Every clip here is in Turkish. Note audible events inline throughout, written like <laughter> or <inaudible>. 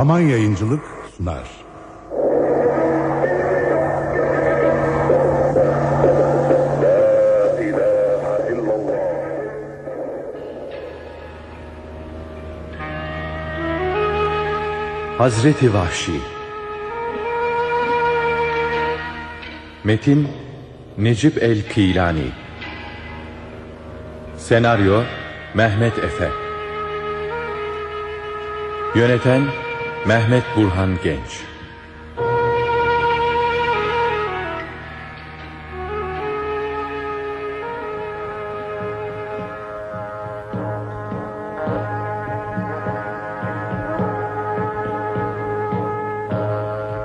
Zaman Yayıncılık sunar. Hazreti Vahşi. Metin Necip El-Kilani Senaryo Mehmet Efe. Yöneten Mehmet Burhan Genç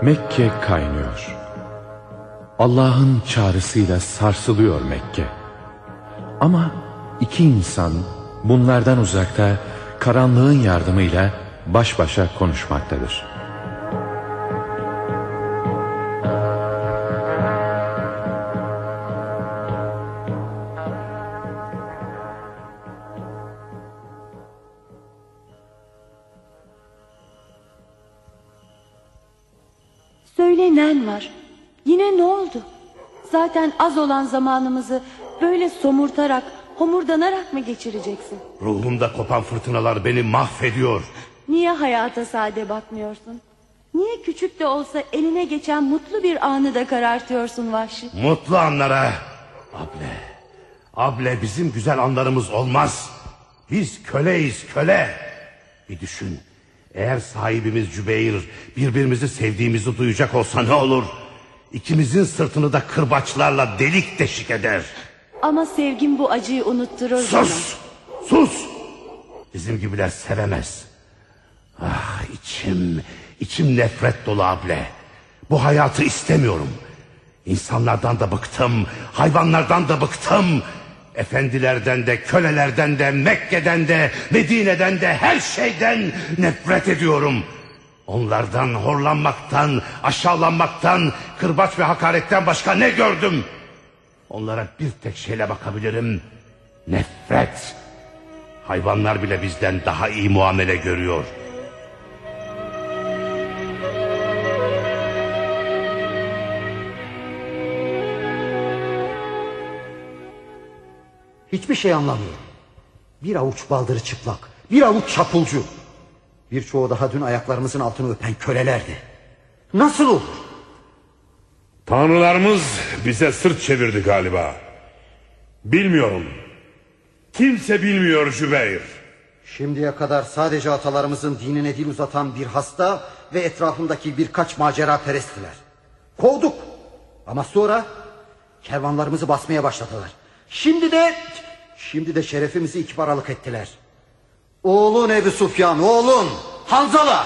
Mekke kaynıyor. Allah'ın çağrısıyla sarsılıyor Mekke. Ama iki insan bunlardan uzakta karanlığın yardımıyla baş başa konuşmaktadır. Söylenen var. Yine ne oldu? Zaten az olan zamanımızı böyle somurtarak, homurdanarak mı geçireceksin? Ruhumda kopan fırtınalar beni mahvediyor. Niye hayata sade bakmıyorsun? Niye küçük de olsa eline geçen mutlu bir anı da karartıyorsun vahşi? Mutlu anlara. Able. Able bizim güzel anlarımız olmaz. Biz köleyiz köle. Bir düşün. Eğer sahibimiz Cübeyr birbirimizi sevdiğimizi duyacak olsa ne olur? İkimizin sırtını da kırbaçlarla delik deşik eder. Ama sevgim bu acıyı unutturur Sus! bana. Sus! Bizim gibiler sevemez. Ah içim, içim nefret dolu able. Bu hayatı istemiyorum. İnsanlardan da bıktım, hayvanlardan da bıktım. Efendilerden de, kölelerden de, Mekke'den de, Medine'den de, her şeyden nefret ediyorum. Onlardan horlanmaktan, aşağılanmaktan, kırbaç ve hakaretten başka ne gördüm? Onlara bir tek şeyle bakabilirim. Nefret. Hayvanlar bile bizden daha iyi muamele görüyor. Hiçbir şey anlamıyor. Bir avuç baldırı çıplak, bir avuç çapulcu. Birçoğu daha dün ayaklarımızın altını öpen kölelerdi. Nasıl olur? Tanrılarımız bize sırt çevirdi galiba. Bilmiyorum. Kimse bilmiyor Jübeyr. Şimdiye kadar sadece atalarımızın dinine dil uzatan bir hasta ve etrafındaki birkaç macera perestiler. Kovduk. Ama sonra kervanlarımızı basmaya başladılar. Şimdi de şimdi de şerefimizi iki paralık ettiler. Oğlun Ebu Sufyan, oğlun Hanzala.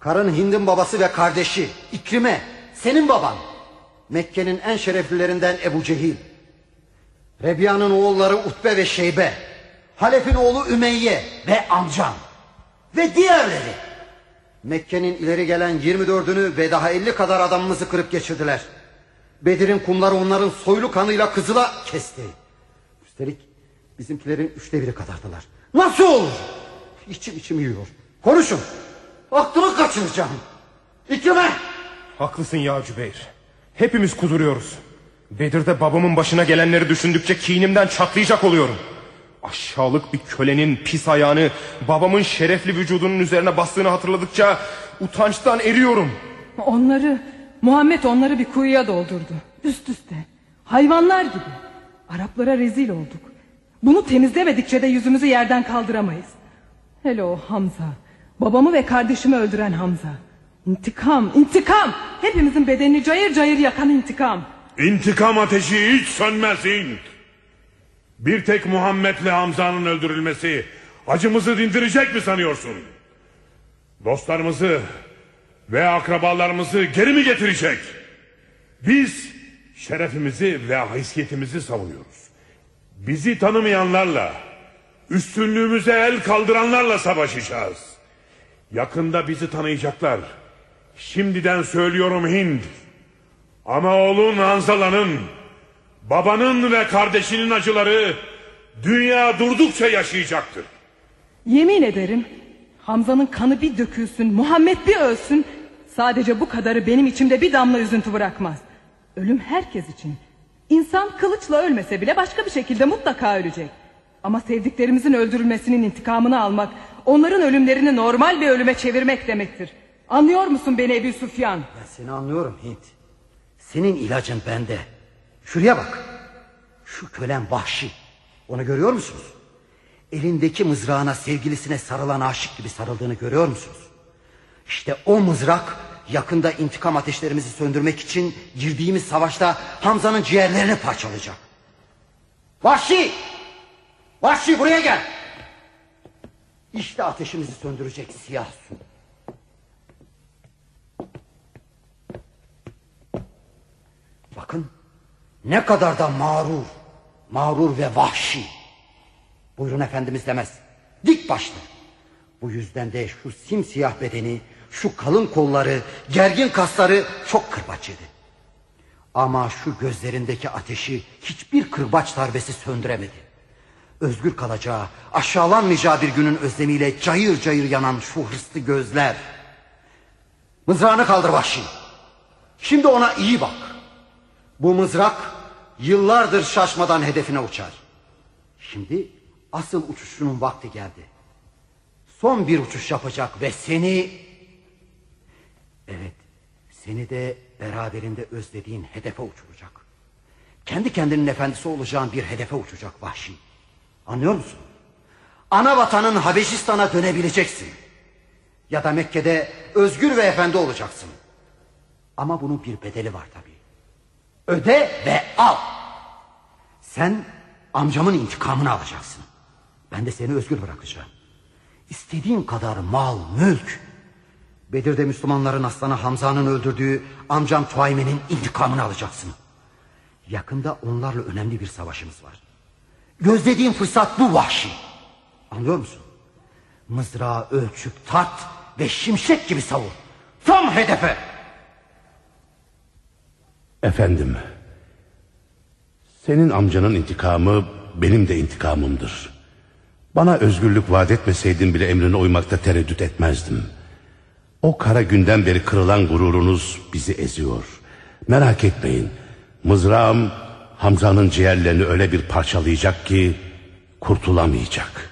Karın Hind'in babası ve kardeşi İkrime, senin baban. Mekke'nin en şereflilerinden Ebu Cehil. Rebiya'nın oğulları Utbe ve Şeybe. Halef'in oğlu Ümeyye ve amcan. Ve diğerleri. Mekke'nin ileri gelen 24'ünü ve daha 50 kadar adamımızı kırıp geçirdiler. Bedir'in kumları onların soylu kanıyla kızıla kesti. Üstelik bizimkilerin üçte biri kadardılar. Nasıl olur? İçim içim yiyor. Konuşun. Aklımı kaçıracağım. İkrime. Haklısın ya Cübeyr. Hepimiz kuduruyoruz. Bedir'de babamın başına gelenleri düşündükçe kinimden çatlayacak oluyorum. Aşağılık bir kölenin pis ayağını babamın şerefli vücudunun üzerine bastığını hatırladıkça utançtan eriyorum. Onları Muhammed onları bir kuyuya doldurdu. Üst üste. Hayvanlar gibi. Araplara rezil olduk. Bunu temizlemedikçe de yüzümüzü yerden kaldıramayız. Hele o Hamza. Babamı ve kardeşimi öldüren Hamza. İntikam, intikam. Hepimizin bedenini cayır cayır yakan intikam. İntikam ateşi hiç sönmez Hint. Bir tek Muhammed'le Hamza'nın öldürülmesi acımızı dindirecek mi sanıyorsun? Dostlarımızı ve akrabalarımızı geri mi getirecek? Biz şerefimizi ve haysiyetimizi savunuyoruz. Bizi tanımayanlarla, üstünlüğümüze el kaldıranlarla savaşacağız. Yakında bizi tanıyacaklar. Şimdiden söylüyorum Hind. Ama oğlun Hanzala'nın, babanın ve kardeşinin acıları dünya durdukça yaşayacaktır. Yemin ederim Hamza'nın kanı bir dökülsün, Muhammed bir ölsün. Sadece bu kadarı benim içimde bir damla üzüntü bırakmaz. Ölüm herkes için. İnsan kılıçla ölmese bile başka bir şekilde mutlaka ölecek. Ama sevdiklerimizin öldürülmesinin intikamını almak, onların ölümlerini normal bir ölüme çevirmek demektir. Anlıyor musun beni Ebu Süfyan? Ben seni anlıyorum Hint. Senin ilacın bende. Şuraya bak. Şu kölen vahşi. Onu görüyor musunuz? Elindeki mızrağına sevgilisine sarılan aşık gibi sarıldığını görüyor musunuz? İşte o mızrak yakında intikam ateşlerimizi söndürmek için girdiğimiz savaşta Hamza'nın ciğerlerini parçalayacak. Vahşi! Vahşi buraya gel! İşte ateşimizi söndürecek siyah su. Bakın ne kadar da mağrur, mağrur ve vahşi. Buyurun efendimiz demez. Dik başlı. Bu yüzden de şu simsiyah bedeni, şu kalın kolları, gergin kasları çok kırbaç yedi. Ama şu gözlerindeki ateşi hiçbir kırbaç darbesi söndüremedi. Özgür kalacağı, aşağılanmayacağı bir günün özlemiyle cayır cayır yanan şu hırslı gözler. Mızrağını kaldır vahşi. Şimdi ona iyi bak. Bu mızrak yıllardır şaşmadan hedefine uçar. Şimdi asıl uçuşunun vakti geldi. Son bir uçuş yapacak ve seni... Evet, seni de beraberinde özlediğin hedefe uçuracak. Kendi kendinin efendisi olacağın bir hedefe uçacak vahşi. Anlıyor musun? Ana vatanın Habeşistan'a dönebileceksin. Ya da Mekke'de özgür ve efendi olacaksın. Ama bunun bir bedeli var tabii. Öde ve al. Sen amcamın intikamını alacaksın. Ben de seni özgür bırakacağım. İstediğin kadar mal, mülk. Bedir'de Müslümanların aslanı Hamza'nın öldürdüğü amcam Tuayme'nin intikamını alacaksın. Yakında onlarla önemli bir savaşımız var. Gözlediğin fırsat bu vahşi. Anlıyor musun? Mızrağı ölçüp tart ve şimşek gibi savur. Tam hedefe. Efendim, senin amcanın intikamı benim de intikamımdır. Bana özgürlük vaat etmeseydin bile emrine uymakta tereddüt etmezdim. O kara günden beri kırılan gururunuz bizi eziyor. Merak etmeyin, mızrağım Hamza'nın ciğerlerini öyle bir parçalayacak ki kurtulamayacak.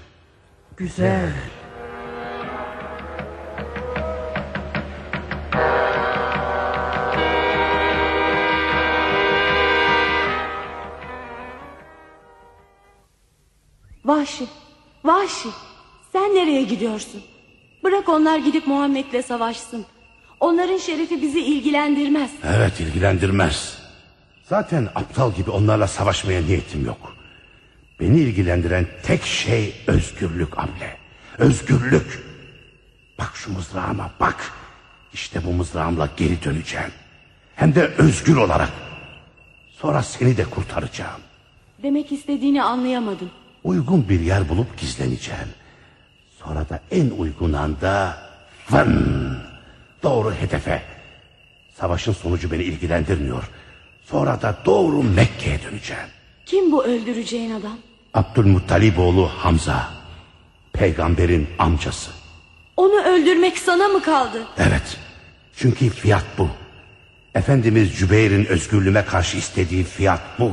Güzel. Vahşi, Vahşi. Sen nereye gidiyorsun? Bırak onlar gidip Muhammed'le savaşsın. Onların şerefi bizi ilgilendirmez. Evet ilgilendirmez. Zaten aptal gibi onlarla savaşmaya niyetim yok. Beni ilgilendiren tek şey özgürlük Amle. Özgürlük. Bak şu mızrağıma bak. İşte bu mızrağımla geri döneceğim. Hem de özgür olarak. Sonra seni de kurtaracağım. Demek istediğini anlayamadım. Uygun bir yer bulup gizleneceğim. Sonra da en uygun anda vın, doğru hedefe. Savaşın sonucu beni ilgilendirmiyor. Sonra da doğru Mekke'ye döneceğim. Kim bu öldüreceğin adam? Abdülmuttalip oğlu Hamza. Peygamberin amcası. Onu öldürmek sana mı kaldı? Evet. Çünkü fiyat bu. Efendimiz Cübeyr'in özgürlüğüme karşı istediği fiyat bu.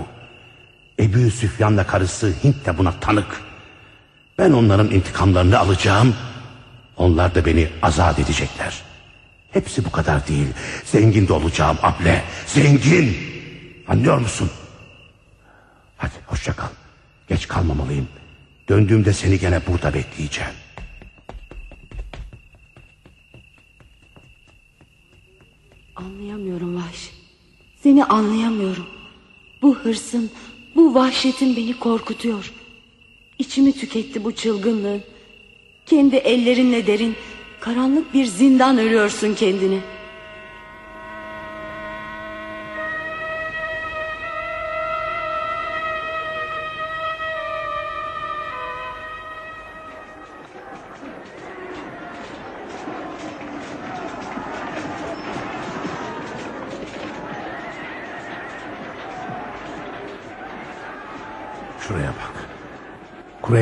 Ebu Süfyan'la karısı Hint de buna tanık. Ben onların intikamlarını alacağım. Onlar da beni azat edecekler. Hepsi bu kadar değil. Zengin de olacağım able. Zengin. Anlıyor musun? Hadi hoşça kal. Geç kalmamalıyım. Döndüğümde seni gene burada bekleyeceğim. Anlayamıyorum Vahşi. Seni anlayamıyorum. Bu hırsın, bu vahşetin beni korkutuyor. İçimi tüketti bu çılgınlığın. Kendi ellerinle derin, karanlık bir zindan örüyorsun kendine.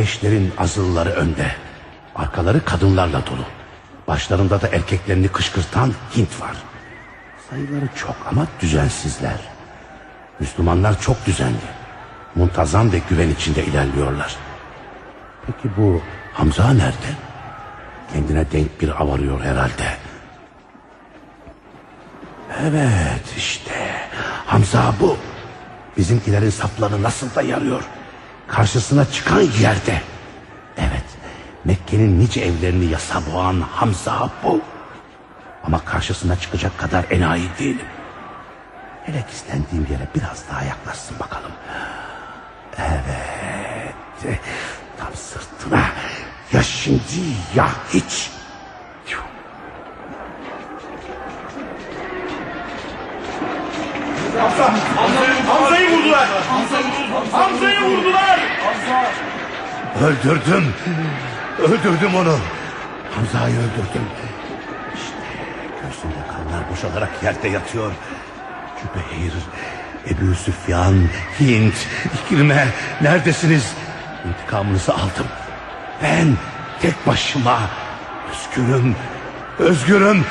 Kureyşlerin azılları önde. Arkaları kadınlarla dolu. Başlarında da erkeklerini kışkırtan Hint var. Sayıları çok ama düzensizler. Müslümanlar çok düzenli. Muntazam ve güven içinde ilerliyorlar. Peki bu Hamza nerede? Kendine denk bir av arıyor herhalde. Evet işte Hamza bu. Bizimkilerin saplarını nasıl da yarıyor. Karşısına çıkan yerde. Evet Mekke'nin nice evlerini yasa boğan Hamza bu. Ama karşısına çıkacak kadar enayi değilim. Hele gizlendiğim yere biraz daha yaklaşsın bakalım. Evet. Tam sırtına. Ya şimdi ya hiç. Hamza'yı vurdular. Hamza'yı vurdular. Öldürdüm. Öldürdüm onu. Hamza'yı öldürdüm. İşte göğsünde kanlar boşalarak yerde yatıyor. Cübeyr, Ebu Süfyan, Hint, İkrime neredesiniz? İntikamınızı aldım. Ben tek başıma özgürüm. Özgürüm.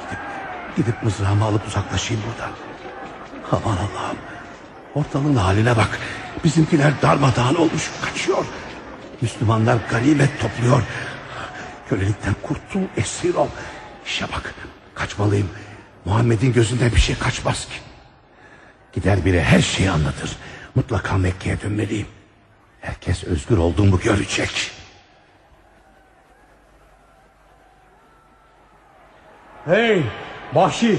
Gidip, gidip mızrağımı alıp uzaklaşayım buradan. Aman Allah'ım. Ortalığın haline bak. Bizimkiler darmadağın olmuş kaçıyor. Müslümanlar ganimet topluyor. Kölelikten kurtul esir ol. İşe bak kaçmalıyım. Muhammed'in gözünden bir şey kaçmaz ki. Gider biri her şeyi anlatır. Mutlaka Mekke'ye dönmeliyim. Herkes özgür olduğumu görecek. Hey Vahşi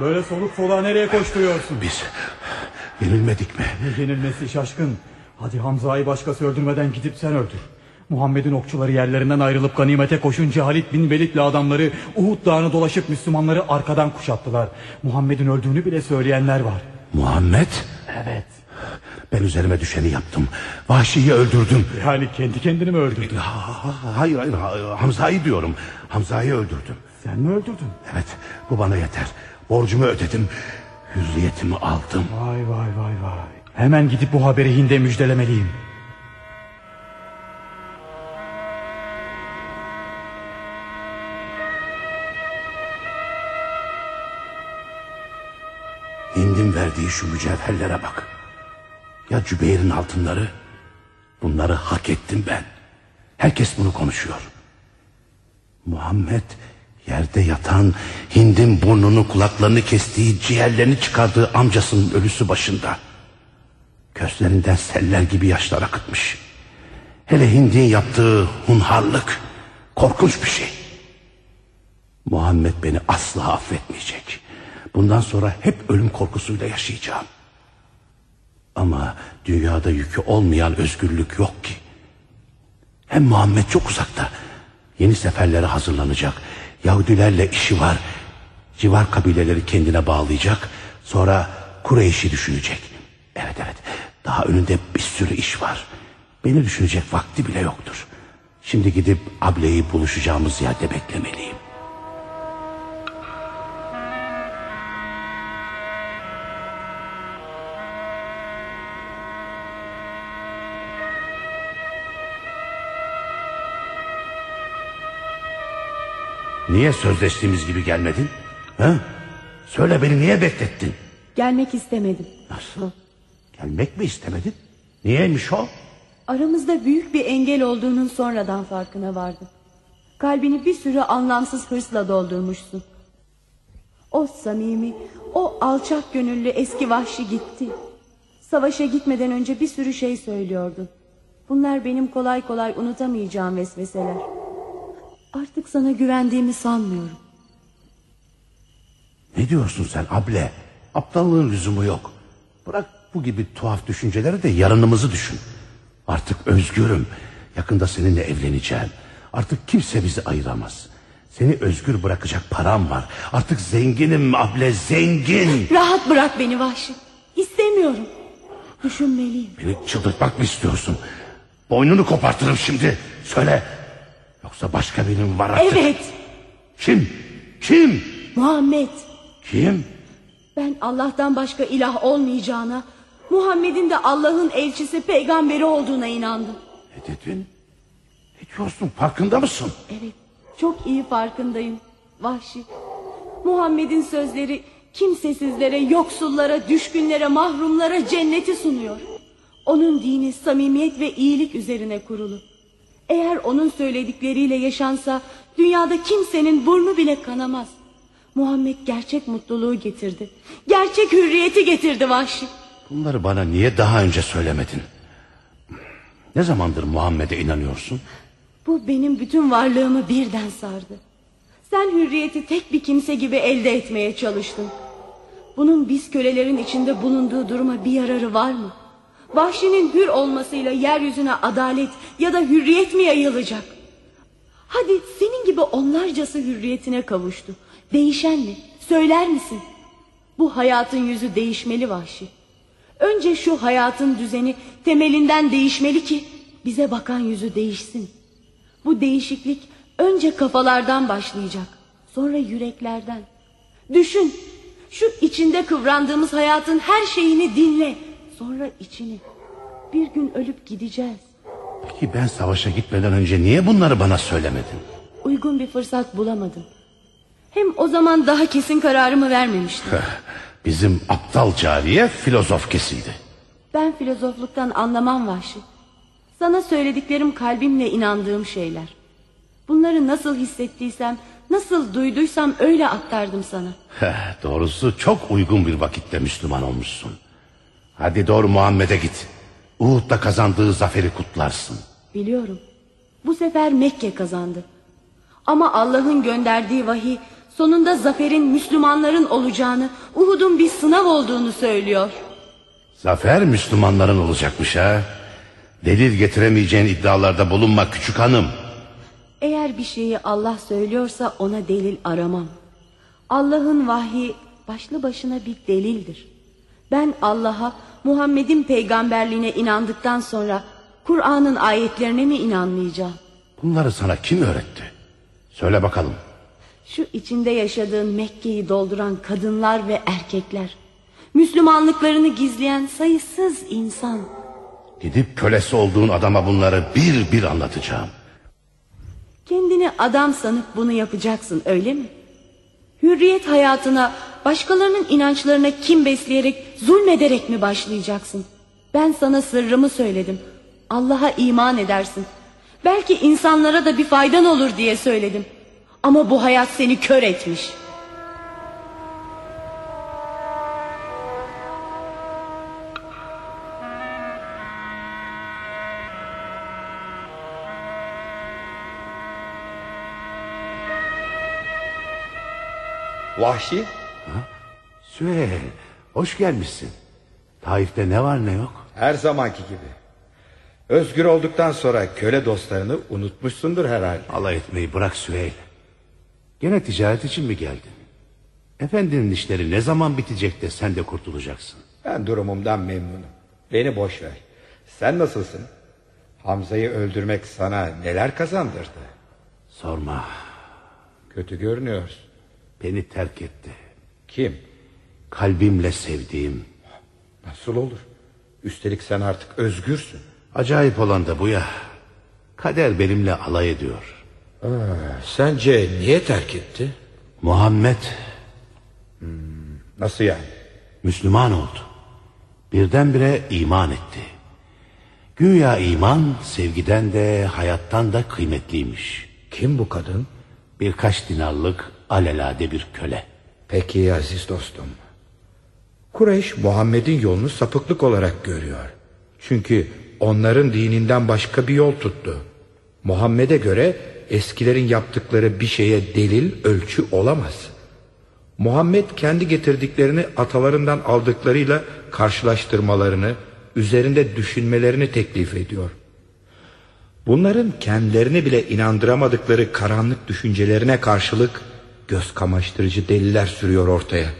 böyle soluk soluğa nereye koşturuyorsun? Biz yenilmedik mi? Yenilmesi şaşkın. Hadi Hamza'yı başkası öldürmeden gidip sen öldür. Muhammed'in okçuları yerlerinden ayrılıp ganimete koşunca Halit bin Velid'le adamları Uhud dağını dolaşıp Müslümanları arkadan kuşattılar. Muhammed'in öldüğünü bile söyleyenler var. Muhammed? Evet. Ben üzerime düşeni yaptım. Vahşiyi öldürdüm. Yani kendi kendini mi öldürdün? Ha- ha- Hayır hayır ha- Hamza'yı diyorum. Hamza'yı öldürdüm. Sen mi öldürdün? Evet bu bana yeter. Borcumu ödedim. Hürriyetimi aldım. Vay vay vay vay. Hemen gidip bu haberi Hind'e müjdelemeliyim. Hind'in verdiği şu mücevherlere bak. Ya Cübeyr'in altınları? Bunları hak ettim ben. Herkes bunu konuşuyor. Muhammed yerde yatan Hind'in burnunu kulaklarını kestiği ciğerlerini çıkardığı amcasının ölüsü başında. Gözlerinden seller gibi yaşlar akıtmış. Hele Hind'in yaptığı hunharlık korkunç bir şey. Muhammed beni asla affetmeyecek. Bundan sonra hep ölüm korkusuyla yaşayacağım. Ama dünyada yükü olmayan özgürlük yok ki. Hem Muhammed çok uzakta. Yeni seferlere hazırlanacak. Yahudilerle işi var. Civar kabileleri kendine bağlayacak. Sonra Kureyş'i düşünecek. Evet evet. Daha önünde bir sürü iş var. Beni düşünecek vakti bile yoktur. Şimdi gidip Able'yi buluşacağımız yerde beklemeliyim. Niye sözleştiğimiz gibi gelmedin? Ha? Söyle beni niye beklettin? Gelmek istemedim. Nasıl? Gelmek mi istemedin? Niyeymiş o? Aramızda büyük bir engel olduğunun sonradan farkına vardım. Kalbini bir sürü anlamsız hırsla doldurmuşsun. O samimi, o alçak gönüllü eski vahşi gitti. Savaşa gitmeden önce bir sürü şey söylüyordu. Bunlar benim kolay kolay unutamayacağım vesveseler. Artık sana güvendiğimi sanmıyorum. Ne diyorsun sen able? Aptallığın lüzumu yok. Bırak bu gibi tuhaf düşünceleri de yarınımızı düşün. Artık özgürüm. Yakında seninle evleneceğim. Artık kimse bizi ayıramaz. Seni özgür bırakacak param var. Artık zenginim able zengin. <laughs> Rahat bırak beni vahşi. İstemiyorum. Düşünmeliyim. Beni çıldırtmak mı istiyorsun? Boynunu kopartırım şimdi. Söyle. Yoksa başka birinin var artık. Evet. Kim? Kim? Muhammed. Kim? Ben Allah'tan başka ilah olmayacağına, Muhammed'in de Allah'ın elçisi peygamberi olduğuna inandım. Ne dedin? Ne diyorsun farkında mısın? Evet, çok iyi farkındayım. Vahşi. Muhammed'in sözleri kimsesizlere, yoksullara, düşkünlere, mahrumlara cenneti sunuyor. Onun dini samimiyet ve iyilik üzerine kurulu. Eğer onun söyledikleriyle yaşansa dünyada kimsenin burnu bile kanamaz. Muhammed gerçek mutluluğu getirdi. Gerçek hürriyeti getirdi Vahşi. Bunları bana niye daha önce söylemedin? Ne zamandır Muhammed'e inanıyorsun? Bu benim bütün varlığımı birden sardı. Sen hürriyeti tek bir kimse gibi elde etmeye çalıştın. Bunun biz kölelerin içinde bulunduğu duruma bir yararı var mı? Vahşinin hür olmasıyla yeryüzüne adalet ya da hürriyet mi yayılacak? Hadi senin gibi onlarcası hürriyetine kavuştu. Değişen mi? Söyler misin? Bu hayatın yüzü değişmeli Vahşi. Önce şu hayatın düzeni temelinden değişmeli ki bize bakan yüzü değişsin. Bu değişiklik önce kafalardan başlayacak. Sonra yüreklerden. Düşün. Şu içinde kıvrandığımız hayatın her şeyini dinle. Sonra içini. Bir gün ölüp gideceğiz. Peki ben savaşa gitmeden önce niye bunları bana söylemedin? Uygun bir fırsat bulamadım. Hem o zaman daha kesin kararımı vermemiştim. Bizim aptal cariye filozof kesiydi. Ben filozofluktan anlamam Vahşi. Sana söylediklerim kalbimle inandığım şeyler. Bunları nasıl hissettiysem, nasıl duyduysam öyle aktardım sana. Heh, doğrusu çok uygun bir vakitte Müslüman olmuşsun. Hadi doğru Muhammed'e git. Uhud'da kazandığı zaferi kutlarsın. Biliyorum. Bu sefer Mekke kazandı. Ama Allah'ın gönderdiği vahiy sonunda zaferin Müslümanların olacağını, Uhud'un bir sınav olduğunu söylüyor. Zafer Müslümanların olacakmış ha. Delil getiremeyeceğin iddialarda bulunma küçük hanım. Eğer bir şeyi Allah söylüyorsa ona delil aramam. Allah'ın vahyi başlı başına bir delildir. Ben Allah'a Muhammed'in peygamberliğine inandıktan sonra Kur'an'ın ayetlerine mi inanmayacağım? Bunları sana kim öğretti? Söyle bakalım. Şu içinde yaşadığın Mekke'yi dolduran kadınlar ve erkekler. Müslümanlıklarını gizleyen sayısız insan. Gidip kölesi olduğun adama bunları bir bir anlatacağım. Kendini adam sanıp bunu yapacaksın öyle mi? Hürriyet hayatına başkalarının inançlarına kim besleyerek zulmederek mi başlayacaksın? Ben sana sırrımı söyledim. Allah'a iman edersin. Belki insanlara da bir faydan olur diye söyledim. Ama bu hayat seni kör etmiş. Vahşi Süheyl hoş gelmişsin. Taif'te ne var ne yok? her zamanki gibi. Özgür olduktan sonra köle dostlarını unutmuşsundur herhalde. Alay etmeyi bırak Süheyl. Gene ticaret için mi geldin? Efendinin işleri ne zaman bitecek de sen de kurtulacaksın. Ben durumumdan memnunum. Beni boş ver. Sen nasılsın? Hamza'yı öldürmek sana neler kazandırdı? Sorma. Kötü görünüyorsun. Beni terk etti. Kim? Kalbimle sevdiğim. Nasıl olur? Üstelik sen artık özgürsün. Acayip olan da bu ya. Kader benimle alay ediyor. Aa, sence niye terk etti? Muhammed Nasıl yani? Müslüman oldu. Birdenbire iman etti. Güya iman sevgiden de hayattan da kıymetliymiş. Kim bu kadın? Birkaç dinarlık alelade bir köle. Peki aziz dostum. Kureyş Muhammed'in yolunu sapıklık olarak görüyor. Çünkü onların dininden başka bir yol tuttu. Muhammed'e göre eskilerin yaptıkları bir şeye delil, ölçü olamaz. Muhammed kendi getirdiklerini atalarından aldıklarıyla karşılaştırmalarını, üzerinde düşünmelerini teklif ediyor. Bunların kendilerini bile inandıramadıkları karanlık düşüncelerine karşılık göz kamaştırıcı deliller sürüyor ortaya.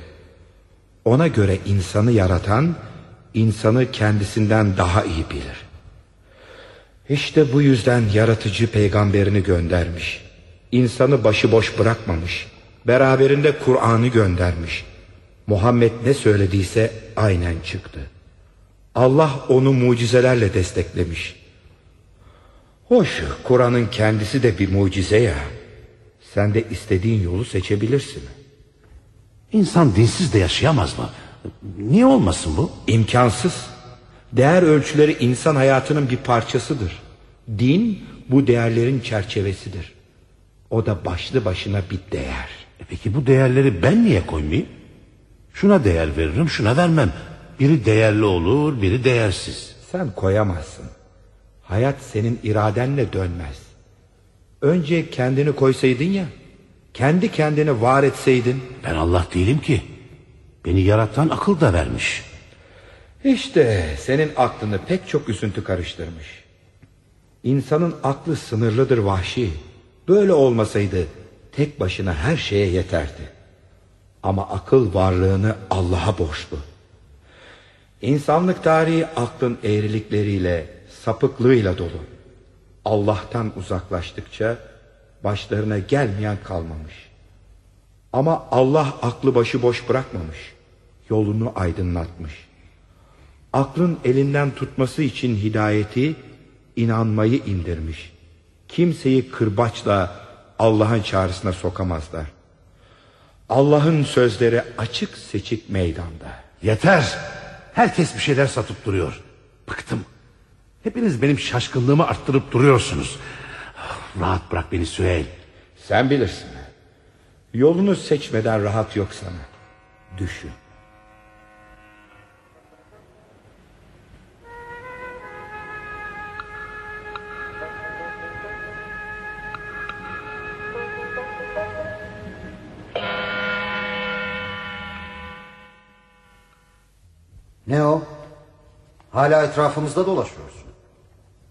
Ona göre insanı yaratan, insanı kendisinden daha iyi bilir. İşte bu yüzden yaratıcı peygamberini göndermiş. İnsanı başıboş bırakmamış. Beraberinde Kur'an'ı göndermiş. Muhammed ne söylediyse aynen çıktı. Allah onu mucizelerle desteklemiş. Hoş Kur'an'ın kendisi de bir mucize ya. Sen de istediğin yolu seçebilirsin. İnsan dinsiz de yaşayamaz mı? Niye olmasın bu? İmkansız. Değer ölçüleri insan hayatının bir parçasıdır. Din bu değerlerin çerçevesidir. O da başlı başına bir değer. E peki bu değerleri ben niye koymayayım? Şuna değer veririm, şuna vermem. Biri değerli olur, biri değersiz. Sen koyamazsın. Hayat senin iradenle dönmez. Önce kendini koysaydın ya. Kendi kendini var etseydin. Ben Allah değilim ki. Beni yaratan akıl da vermiş. İşte senin aklını pek çok üzüntü karıştırmış. İnsanın aklı sınırlıdır vahşi. Böyle olmasaydı tek başına her şeye yeterdi. Ama akıl varlığını Allah'a borçlu. İnsanlık tarihi aklın eğrilikleriyle, sapıklığıyla dolu. Allah'tan uzaklaştıkça başlarına gelmeyen kalmamış. Ama Allah aklı başı boş bırakmamış. Yolunu aydınlatmış. Aklın elinden tutması için hidayeti, inanmayı indirmiş. Kimseyi kırbaçla Allah'ın çağrısına sokamazlar. Allah'ın sözleri açık seçik meydanda. Yeter. Herkes bir şeyler satıp duruyor. Bıktım. Hepiniz benim şaşkınlığımı arttırıp duruyorsunuz. Rahat bırak beni Süheyl. Sen bilirsin. Yolunu seçmeden rahat yok sana. Düşün. Ne o? Hala etrafımızda dolaşıyorsun.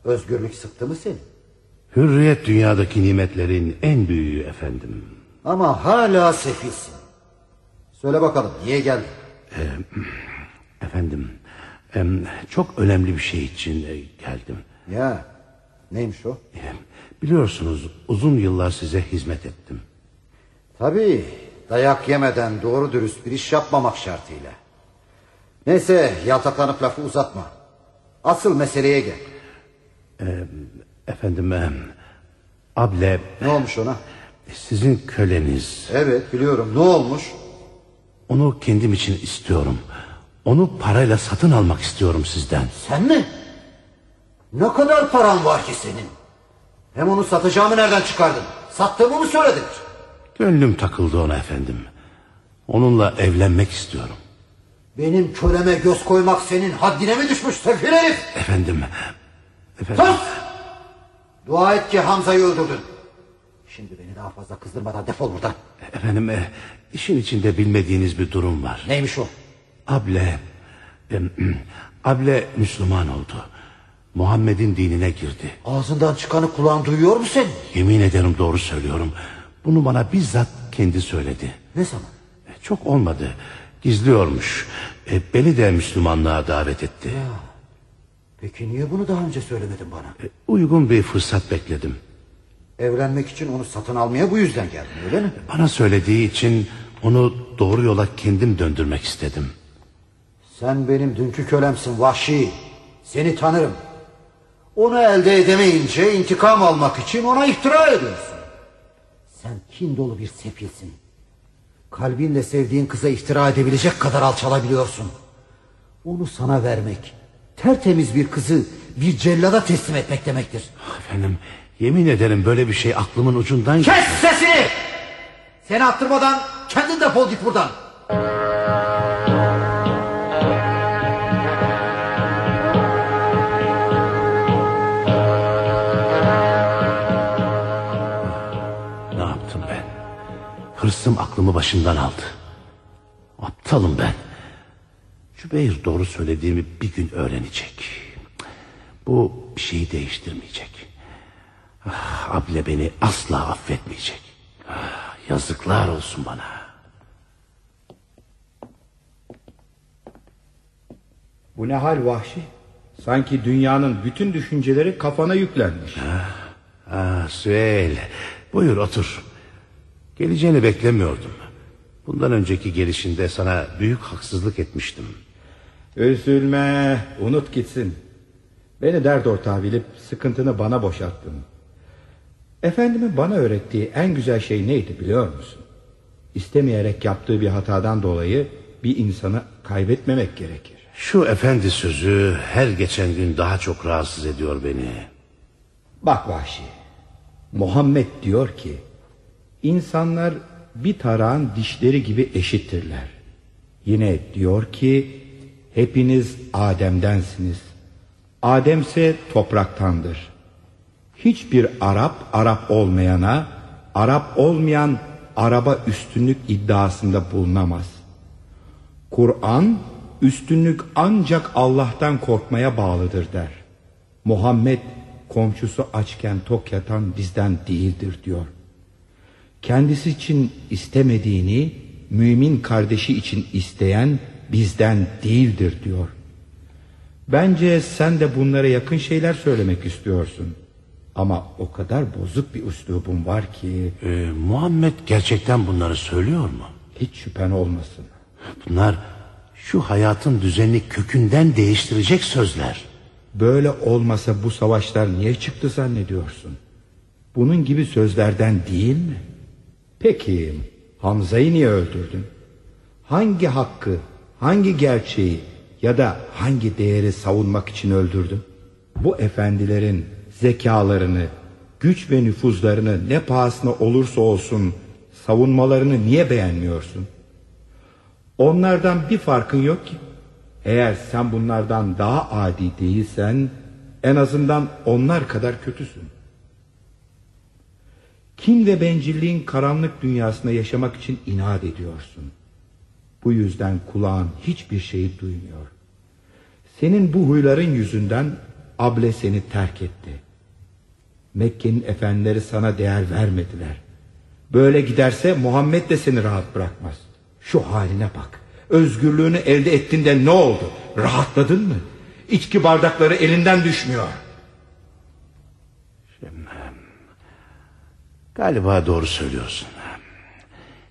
Özgürlük sıktı mı seni? Hürriyet dünyadaki nimetlerin en büyüğü efendim. Ama hala sefilsin. Söyle bakalım niye geldin? Ee, efendim çok önemli bir şey için e, geldim. Ya neymiş o? Ee, biliyorsunuz uzun yıllar size hizmet ettim. Tabii dayak yemeden doğru dürüst bir iş yapmamak şartıyla. Neyse yaltaklanıp lafı uzatma. Asıl meseleye gel. Ee, efendim Able... Ne olmuş ona? Sizin köleniz. Evet biliyorum ne olmuş? Onu kendim için istiyorum. Onu parayla satın almak istiyorum sizden. Sen mi? Ne kadar paran var ki senin? Hem onu satacağımı nereden çıkardın? Sattığımı mı söyledin? Gönlüm takıldı ona efendim. Onunla evlenmek istiyorum. Benim köleme göz koymak senin haddine mi düşmüş sefil herif? Efendim. Efendim. Sus! Dua et ki Hamza'yı öldürdün. Şimdi beni daha fazla kızdırmadan defol buradan. Efendim e, işin içinde bilmediğiniz bir durum var. Neymiş o? Able, em, <clears throat> Able Müslüman oldu. Muhammed'in dinine girdi. Ağzından çıkanı kulağın duyuyor mu sen? Yemin ederim doğru söylüyorum. Bunu bana bizzat kendi söyledi. Ne zaman? E, Çok olmadı. Gizliyormuş. E, beni de Müslümanlığa davet etti. Peki niye bunu daha önce söylemedin bana? E, Uygun bir fırsat bekledim. Evlenmek için onu satın almaya bu yüzden geldin öyle mi? Bana söylediği için onu doğru yola kendim döndürmek istedim. Sen benim dünkü kölemsin vahşi. Seni tanırım. Onu elde edemeyince intikam almak için ona iftira ediyorsun. Sen kin dolu bir sefilsin. Kalbinle sevdiğin kıza iftira edebilecek kadar alçalabiliyorsun. Onu sana vermek, tertemiz bir kızı bir cellada teslim etmek demektir. Efendim yemin ederim böyle bir şey aklımın ucundan... Kes sesini! Seni attırmadan kendin defol git buradan. Ne yaptım ben? Hırsım aklımı başından aldı. Aptalım ben. Cübeyr doğru söylediğimi bir gün öğrenecek. Bu bir şeyi değiştirmeyecek. Ah, Able beni asla affetmeyecek. Ah, yazıklar olsun bana. Bu ne hal vahşi? Sanki dünyanın bütün düşünceleri kafana yüklenmiş. Ah, Süheyl buyur otur. Geleceğini beklemiyordum. Bundan önceki gelişinde sana büyük haksızlık etmiştim. Üzülme, unut gitsin. Beni dert ortağı bilip sıkıntını bana boşalttın. Efendimin bana öğrettiği en güzel şey neydi biliyor musun? İstemeyerek yaptığı bir hatadan dolayı bir insanı kaybetmemek gerekir. Şu efendi sözü her geçen gün daha çok rahatsız ediyor beni. Bak Vahşi. Muhammed diyor ki insanlar bir tarağın dişleri gibi eşittirler. Yine diyor ki hepiniz Adem'densiniz. Adem ise topraktandır. Hiçbir Arap Arap olmayana, Arap olmayan Araba üstünlük iddiasında bulunamaz. Kur'an üstünlük ancak Allah'tan korkmaya bağlıdır der. Muhammed komşusu açken tok yatan bizden değildir diyor. Kendisi için istemediğini mümin kardeşi için isteyen bizden değildir diyor. Bence sen de bunlara yakın şeyler söylemek istiyorsun. Ama o kadar bozuk bir üslubun var ki... Ee, Muhammed gerçekten bunları söylüyor mu? Hiç şüphen olmasın. Bunlar şu hayatın düzenini kökünden değiştirecek sözler. Böyle olmasa bu savaşlar niye çıktı zannediyorsun? Bunun gibi sözlerden değil mi? Peki Hamza'yı niye öldürdün? Hangi hakkı, hangi gerçeği ya da hangi değeri savunmak için öldürdün? Bu efendilerin zekalarını, güç ve nüfuzlarını ne pahasına olursa olsun savunmalarını niye beğenmiyorsun? Onlardan bir farkın yok ki. Eğer sen bunlardan daha adi değilsen en azından onlar kadar kötüsün. Kin ve bencilliğin karanlık dünyasında yaşamak için inat ediyorsun. Bu yüzden kulağın hiçbir şeyi duymuyor. Senin bu huyların yüzünden Able seni terk etti. Mekke'nin efendileri sana değer vermediler. Böyle giderse Muhammed de seni rahat bırakmaz. Şu haline bak. Özgürlüğünü elde ettin de ne oldu? Rahatladın mı? İçki bardakları elinden düşmüyor. Galiba doğru söylüyorsun.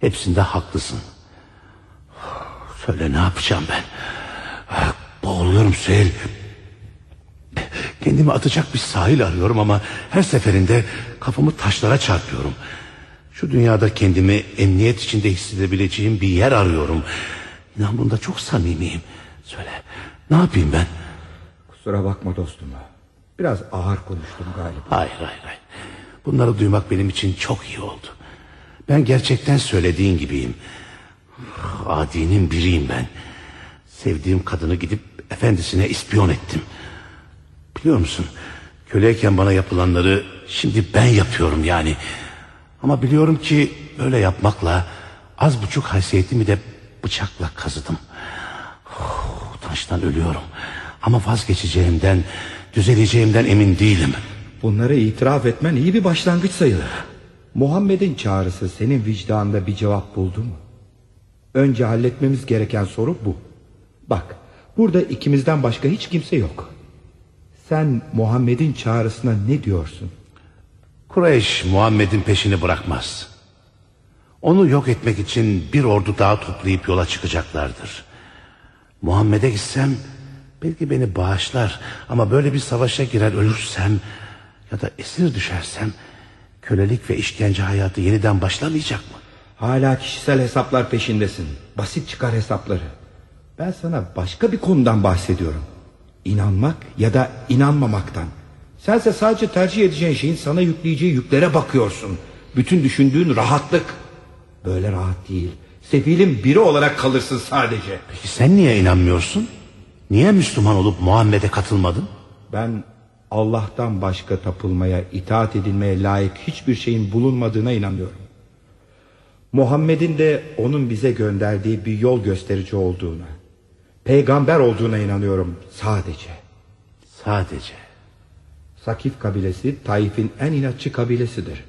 Hepsinde haklısın. Söyle ne yapacağım ben? Boğuluyorum Süheyl. Kendimi atacak bir sahil arıyorum ama her seferinde kafamı taşlara çarpıyorum. Şu dünyada kendimi emniyet içinde hissedebileceğim bir yer arıyorum. İnan bunda çok samimiyim. Söyle ne yapayım ben? Kusura bakma dostum. Biraz ağır konuştum galiba. Hayır hayır hayır. Bunları duymak benim için çok iyi oldu. Ben gerçekten söylediğin gibiyim. Adinin biriyim ben. Sevdiğim kadını gidip efendisine ispiyon ettim. Biliyor musun? Köleyken bana yapılanları şimdi ben yapıyorum yani. Ama biliyorum ki öyle yapmakla az buçuk haysiyetimi de bıçakla kazıdım. Oh, utançtan ölüyorum. Ama vazgeçeceğimden, düzeleceğimden emin değilim. Bunları itiraf etmen iyi bir başlangıç sayılır. Muhammed'in çağrısı senin vicdanında bir cevap buldu mu? Önce halletmemiz gereken soru bu. Bak, burada ikimizden başka hiç kimse yok. Sen Muhammed'in çağrısına ne diyorsun? Kureyş Muhammed'in peşini bırakmaz. Onu yok etmek için bir ordu daha toplayıp yola çıkacaklardır. Muhammed'e gitsem belki beni bağışlar ama böyle bir savaşa girer ölürsem ya da esir düşersem kölelik ve işkence hayatı yeniden başlamayacak mı? Hala kişisel hesaplar peşindesin. Basit çıkar hesapları. Ben sana başka bir konudan bahsediyorum. İnanmak ya da inanmamaktan. Sense sadece tercih edeceğin şeyin sana yükleyeceği yüklere bakıyorsun. Bütün düşündüğün rahatlık. Böyle rahat değil. Sefilin biri olarak kalırsın sadece. Peki sen niye inanmıyorsun? Niye Müslüman olup Muhammed'e katılmadın? Ben Allah'tan başka tapılmaya, itaat edilmeye layık hiçbir şeyin bulunmadığına inanıyorum. Muhammed'in de onun bize gönderdiği bir yol gösterici olduğuna, peygamber olduğuna inanıyorum sadece. Sadece. Sakif kabilesi Taif'in en inatçı kabilesidir.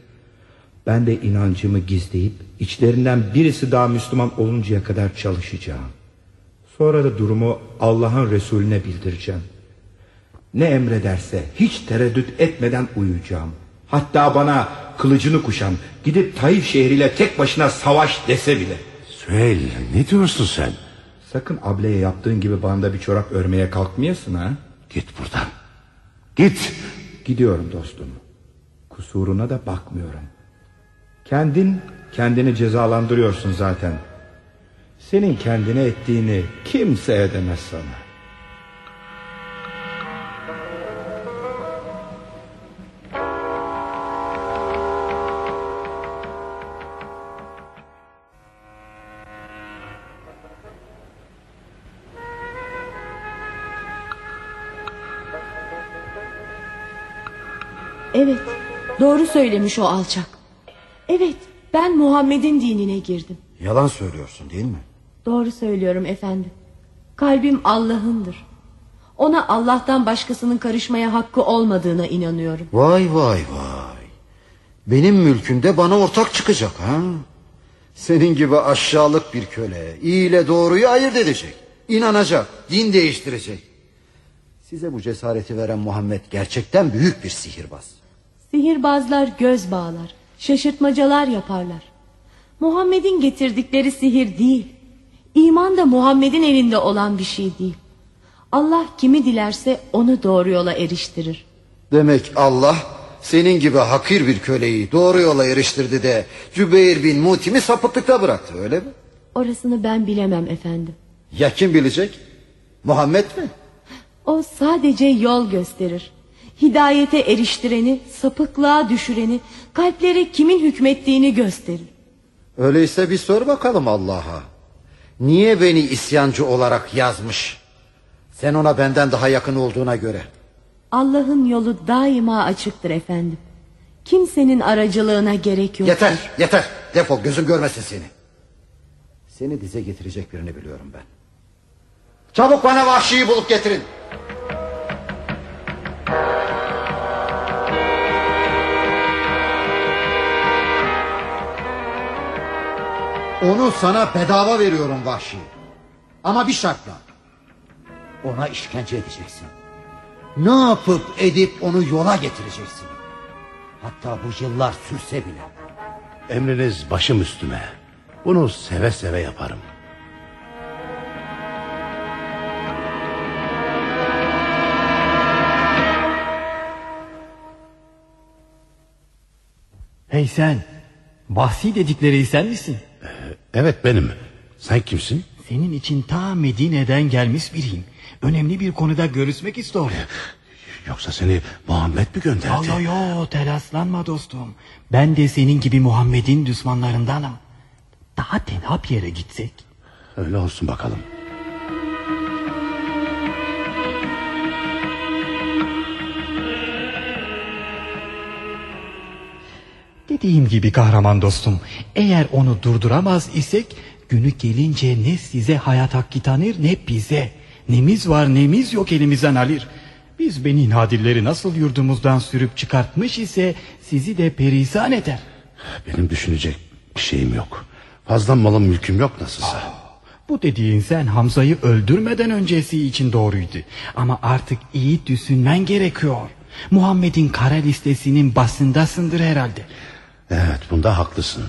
Ben de inancımı gizleyip içlerinden birisi daha Müslüman oluncaya kadar çalışacağım. Sonra da durumu Allah'ın Resulüne bildireceğim. Ne emrederse hiç tereddüt etmeden uyuyacağım. Hatta bana kılıcını kuşan gidip Taif şehriyle tek başına savaş dese bile. Süheyl ne diyorsun sen? Sakın ableye yaptığın gibi bana da bir çorap örmeye kalkmayasın ha. Git buradan. Git. Gidiyorum dostum. Kusuruna da bakmıyorum. Kendin kendini cezalandırıyorsun zaten. Senin kendine ettiğini kimse edemez sana. Evet doğru söylemiş o alçak. Evet ben Muhammed'in dinine girdim. Yalan söylüyorsun değil mi? Doğru söylüyorum efendim. Kalbim Allah'ındır. Ona Allah'tan başkasının karışmaya hakkı olmadığına inanıyorum. Vay vay vay. Benim mülkümde bana ortak çıkacak ha? Senin gibi aşağılık bir köle iyi ile doğruyu ayırt edecek. İnanacak, din değiştirecek. Size bu cesareti veren Muhammed gerçekten büyük bir sihirbaz. Sihirbazlar göz bağlar, şaşırtmacalar yaparlar. Muhammed'in getirdikleri sihir değil. İman da Muhammed'in elinde olan bir şey değil. Allah kimi dilerse onu doğru yola eriştirir. Demek Allah senin gibi hakir bir köleyi doğru yola eriştirdi de Cübeyr bin Mutim'i sapıklıkta bıraktı öyle mi? Orasını ben bilemem efendim. Ya kim bilecek? Muhammed mi? O sadece yol gösterir. Hidayete eriştireni, sapıklığa düşüreni, kalplere kimin hükmettiğini gösterir. Öyleyse bir sor bakalım Allah'a. Niye beni isyancı olarak yazmış? Sen ona benden daha yakın olduğuna göre. Allah'ın yolu daima açıktır efendim. Kimsenin aracılığına gerek yok. Yeter, yeter. Defol gözüm görmesin seni. Seni dize getirecek birini biliyorum ben. Çabuk bana vahşiyi bulup getirin. Onu sana bedava veriyorum vahşi. Ama bir şartla. Ona işkence edeceksin. Ne yapıp edip onu yola getireceksin. Hatta bu yıllar sürse bile. Emriniz başım üstüme. Bunu seve seve yaparım. Hey sen. Vahsi dedikleri sen misin? Evet benim. Sen kimsin? Senin için ta Medine'den gelmiş biriyim. Önemli bir konuda görüşmek istiyorum. Yoksa seni Muhammed mi gönderdi? Yo yo yo telaşlanma dostum. Ben de senin gibi Muhammed'in düşmanlarındanım. Daha tenha bir yere gitsek. Öyle olsun bakalım. Dediğim gibi kahraman dostum. Eğer onu durduramaz isek günü gelince ne size hayat hakkı tanır ne bize. Nemiz var nemiz yok elimizden alır. Biz Beni Nadirleri nasıl yurdumuzdan sürüp çıkartmış ise sizi de perişan eder. Benim düşünecek bir şeyim yok. Fazla malım mülküm yok nasılsa. Bu dediğin sen Hamza'yı öldürmeden öncesi için doğruydu. Ama artık iyi düşünmen gerekiyor. Muhammed'in kara listesinin basındasındır herhalde. Evet bunda haklısın.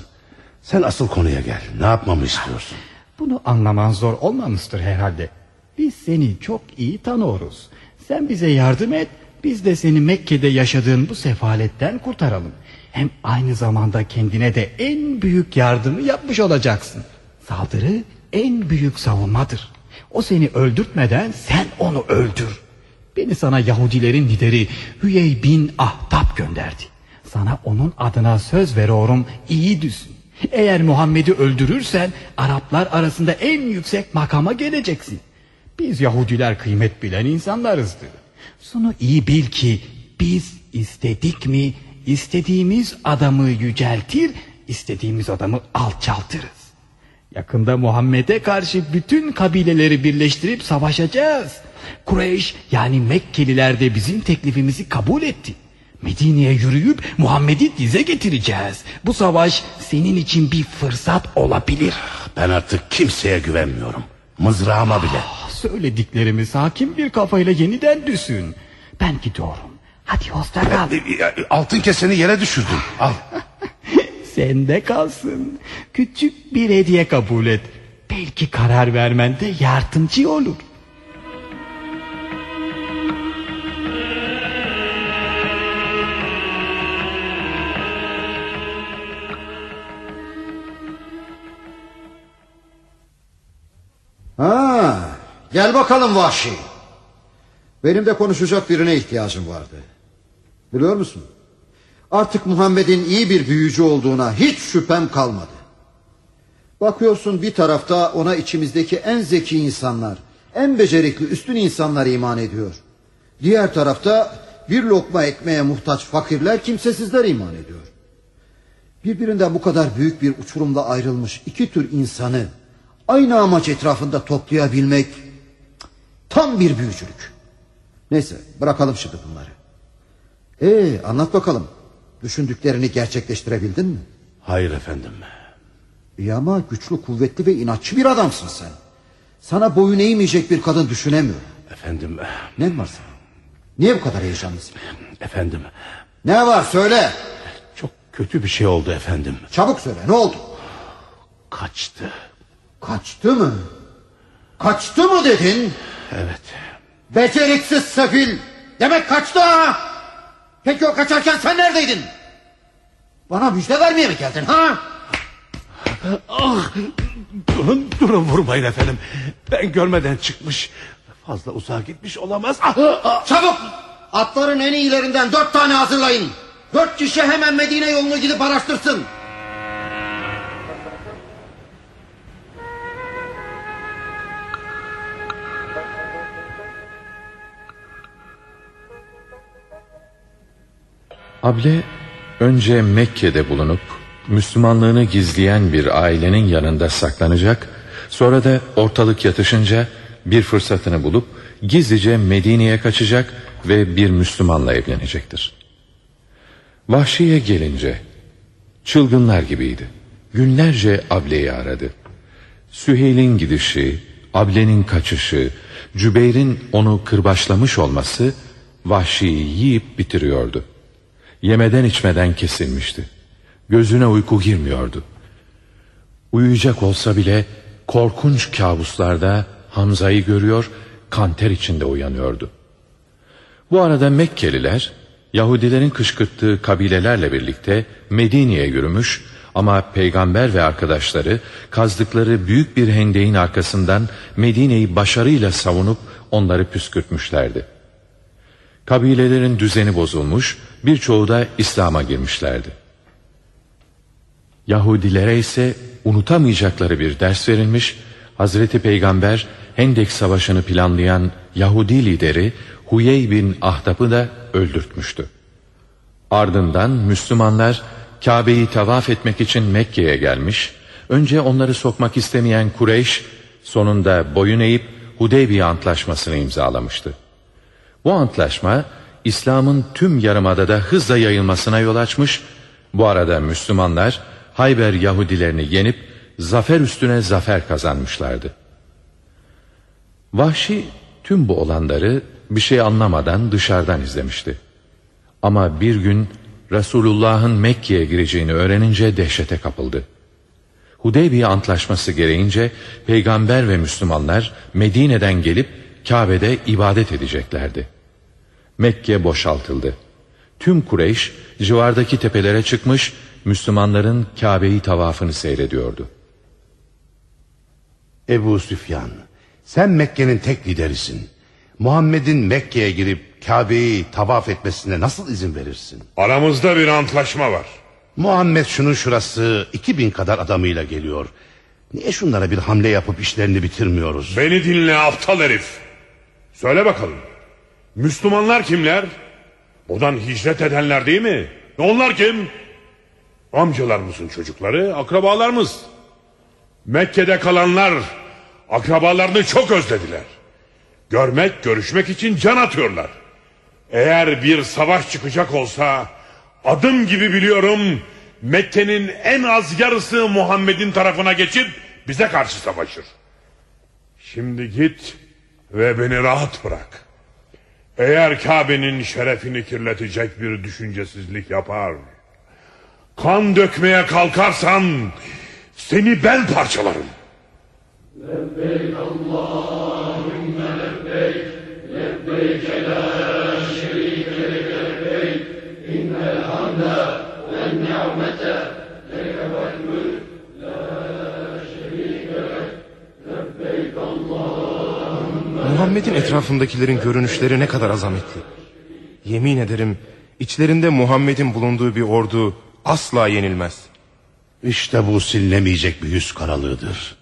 Sen asıl konuya gel. Ne yapmamı istiyorsun? Bunu anlaman zor olmamıştır herhalde. Biz seni çok iyi tanıyoruz. Sen bize yardım et. Biz de seni Mekke'de yaşadığın bu sefaletten kurtaralım. Hem aynı zamanda kendine de en büyük yardımı yapmış olacaksın. Saldırı en büyük savunmadır. O seni öldürtmeden sen onu öldür. Beni sana Yahudilerin lideri Hüyey bin Ahtap gönderdi. Sana onun adına söz veriyorum iyi düşün. Eğer Muhammed'i öldürürsen Araplar arasında en yüksek makama geleceksin. Biz Yahudiler kıymet bilen insanlarızdır. Şunu iyi bil ki biz istedik mi istediğimiz adamı yüceltir, istediğimiz adamı alçaltırız. Yakında Muhammed'e karşı bütün kabileleri birleştirip savaşacağız. Kureyş yani Mekkeliler de bizim teklifimizi kabul etti. Medine'ye yürüyüp Muhammed'i dize getireceğiz. Bu savaş senin için bir fırsat olabilir. Ben artık kimseye güvenmiyorum. Mızrağıma bile. Ah, söylediklerimi sakin bir kafayla yeniden düşün. Ben gidiyorum. Hadi hoşça kal. E, e, Altın keseni yere düşürdün. Al. <laughs> Sende kalsın. Küçük bir hediye kabul et. Belki karar vermende yardımcı olur. Gel bakalım vahşi. Benim de konuşacak birine ihtiyacım vardı. Biliyor musun? Artık Muhammed'in iyi bir büyücü olduğuna hiç şüphem kalmadı. Bakıyorsun bir tarafta ona içimizdeki en zeki insanlar, en becerikli üstün insanlar iman ediyor. Diğer tarafta bir lokma ekmeğe muhtaç fakirler, kimsesizler iman ediyor. Birbirinden bu kadar büyük bir uçurumda ayrılmış iki tür insanı aynı amaç etrafında toplayabilmek tam bir büyücülük. Neyse bırakalım şimdi bunları. Ee anlat bakalım. Düşündüklerini gerçekleştirebildin mi? Hayır efendim. İyi ama güçlü, kuvvetli ve inatçı bir adamsın sen. Sana boyun eğmeyecek bir kadın düşünemiyorum. Efendim. Ne var sana? Niye bu kadar heyecanlısın? Efendim. Ne var söyle. Çok kötü bir şey oldu efendim. Çabuk söyle ne oldu? Kaçtı. Kaçtı mı? Kaçtı mı dedin? Evet. Beceriksiz sefil. Demek kaçtı ha? Peki o kaçarken sen neredeydin? Bana müjde vermeye mi geldin ha? Ah, durun durun vurmayın efendim. Ben görmeden çıkmış. Fazla uzağa gitmiş olamaz. Ah, ah. Çabuk! Atların en iyilerinden dört tane hazırlayın. Dört kişi hemen Medine yolunu gidip araştırsın. Able önce Mekke'de bulunup Müslümanlığını gizleyen bir ailenin yanında saklanacak, sonra da ortalık yatışınca bir fırsatını bulup gizlice Medine'ye kaçacak ve bir Müslümanla evlenecektir. Vahşiye gelince çılgınlar gibiydi. Günlerce Able'yi aradı. Süheyl'in gidişi, Able'nin kaçışı, Cübeyr'in onu kırbaçlamış olması Vahşi'yi yiyip bitiriyordu. Yemeden içmeden kesilmişti. Gözüne uyku girmiyordu. Uyuyacak olsa bile korkunç kabuslarda Hamza'yı görüyor, kanter içinde uyanıyordu. Bu arada Mekkeliler, Yahudilerin kışkırttığı kabilelerle birlikte Medine'ye yürümüş ama peygamber ve arkadaşları kazdıkları büyük bir hendeğin arkasından Medine'yi başarıyla savunup onları püskürtmüşlerdi. Kabilelerin düzeni bozulmuş, birçoğu da İslam'a girmişlerdi. Yahudilere ise unutamayacakları bir ders verilmiş, Hazreti Peygamber Hendek Savaşı'nı planlayan Yahudi lideri Huyey bin Ahdap'ı da öldürtmüştü. Ardından Müslümanlar Kabe'yi tavaf etmek için Mekke'ye gelmiş, önce onları sokmak istemeyen Kureyş, sonunda boyun eğip Hudeybiye Antlaşması'nı imzalamıştı. Bu antlaşma İslam'ın tüm yarımadada hızla yayılmasına yol açmış, bu arada Müslümanlar Hayber Yahudilerini yenip zafer üstüne zafer kazanmışlardı. Vahşi tüm bu olanları bir şey anlamadan dışarıdan izlemişti. Ama bir gün Resulullah'ın Mekke'ye gireceğini öğrenince dehşete kapıldı. Hudeybiye antlaşması gereğince peygamber ve Müslümanlar Medine'den gelip Kabe'de ibadet edeceklerdi. Mekke boşaltıldı. Tüm Kureyş civardaki tepelere çıkmış Müslümanların Kabe'yi tavafını seyrediyordu. Ebu Süfyan, sen Mekke'nin tek liderisin. Muhammed'in Mekke'ye girip Kabe'yi tavaf etmesine nasıl izin verirsin? Aramızda bir antlaşma var. Muhammed şunun şurası iki bin kadar adamıyla geliyor. Niye şunlara bir hamle yapıp işlerini bitirmiyoruz? Beni dinle aptal herif. Söyle bakalım. Müslümanlar kimler? Buradan hicret edenler değil mi? Onlar kim? Amcalarımızın çocukları, akrabalarımız. Mekke'de kalanlar akrabalarını çok özlediler. Görmek, görüşmek için can atıyorlar. Eğer bir savaş çıkacak olsa adım gibi biliyorum Mekke'nin en az yarısı Muhammed'in tarafına geçip bize karşı savaşır. Şimdi git ve beni rahat bırak. Eğer Kabe'nin şerefini kirletecek bir düşüncesizlik yapar, kan dökmeye kalkarsan seni ben parçalarım. Lebbeyk Allahümme lebbeyk, lebbeyk la Muhammed'in etrafındakilerin görünüşleri ne kadar azametli. Yemin ederim içlerinde Muhammed'in bulunduğu bir ordu asla yenilmez. İşte bu silinemeyecek bir yüz karalığıdır.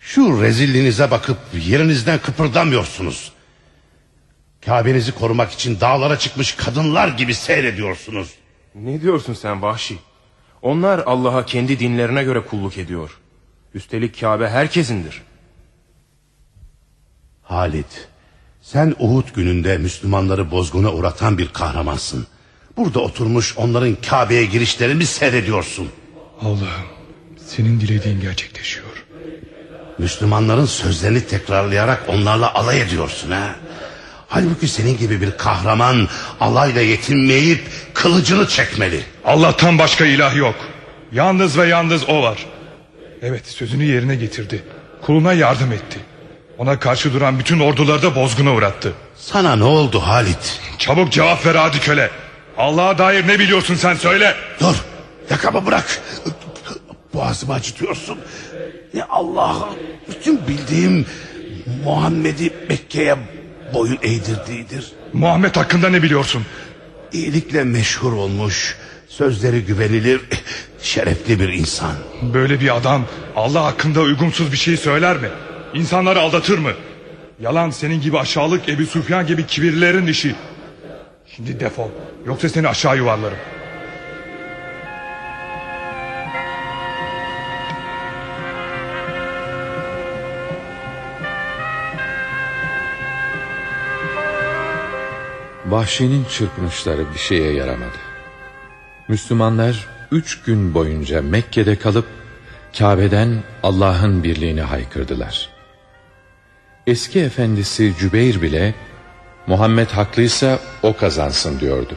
Şu rezilliğinize bakıp yerinizden kıpırdamıyorsunuz. Kabe'nizi korumak için dağlara çıkmış kadınlar gibi seyrediyorsunuz. Ne diyorsun sen vahşi? Onlar Allah'a kendi dinlerine göre kulluk ediyor. Üstelik Kabe herkesindir. Halit, sen Uhud gününde Müslümanları bozguna uğratan bir kahramansın. Burada oturmuş onların Kabe'ye girişlerini seyrediyorsun. Allah'ım senin dilediğin gerçekleşiyor. Müslümanların sözlerini tekrarlayarak onlarla alay ediyorsun ha. Halbuki senin gibi bir kahraman alayla yetinmeyip kılıcını çekmeli. Allah'tan başka ilah yok. Yalnız ve yalnız o var. Evet sözünü yerine getirdi. Kuluna yardım etti. Ona karşı duran bütün orduları da bozguna uğrattı. Sana ne oldu Halit? Çabuk cevap ver adi köle. Allah'a dair ne biliyorsun sen söyle. Dur yakamı bırak. Boğazımı acıtıyorsun. Ne Allah'ı bütün bildiğim Muhammed'i Mekke'ye boyun eğdirdiğidir. Muhammed hakkında ne biliyorsun? İyilikle meşhur olmuş, sözleri güvenilir, şerefli bir insan. Böyle bir adam Allah hakkında uygunsuz bir şey söyler mi? İnsanları aldatır mı? Yalan senin gibi aşağılık Ebu Süfyan gibi kibirlilerin işi. Şimdi defol yoksa seni aşağı yuvarlarım. Vahşinin çırpınışları bir şeye yaramadı. Müslümanlar üç gün boyunca Mekke'de kalıp Kabe'den Allah'ın birliğini haykırdılar. Eski efendisi Cübeyr bile Muhammed haklıysa o kazansın diyordu.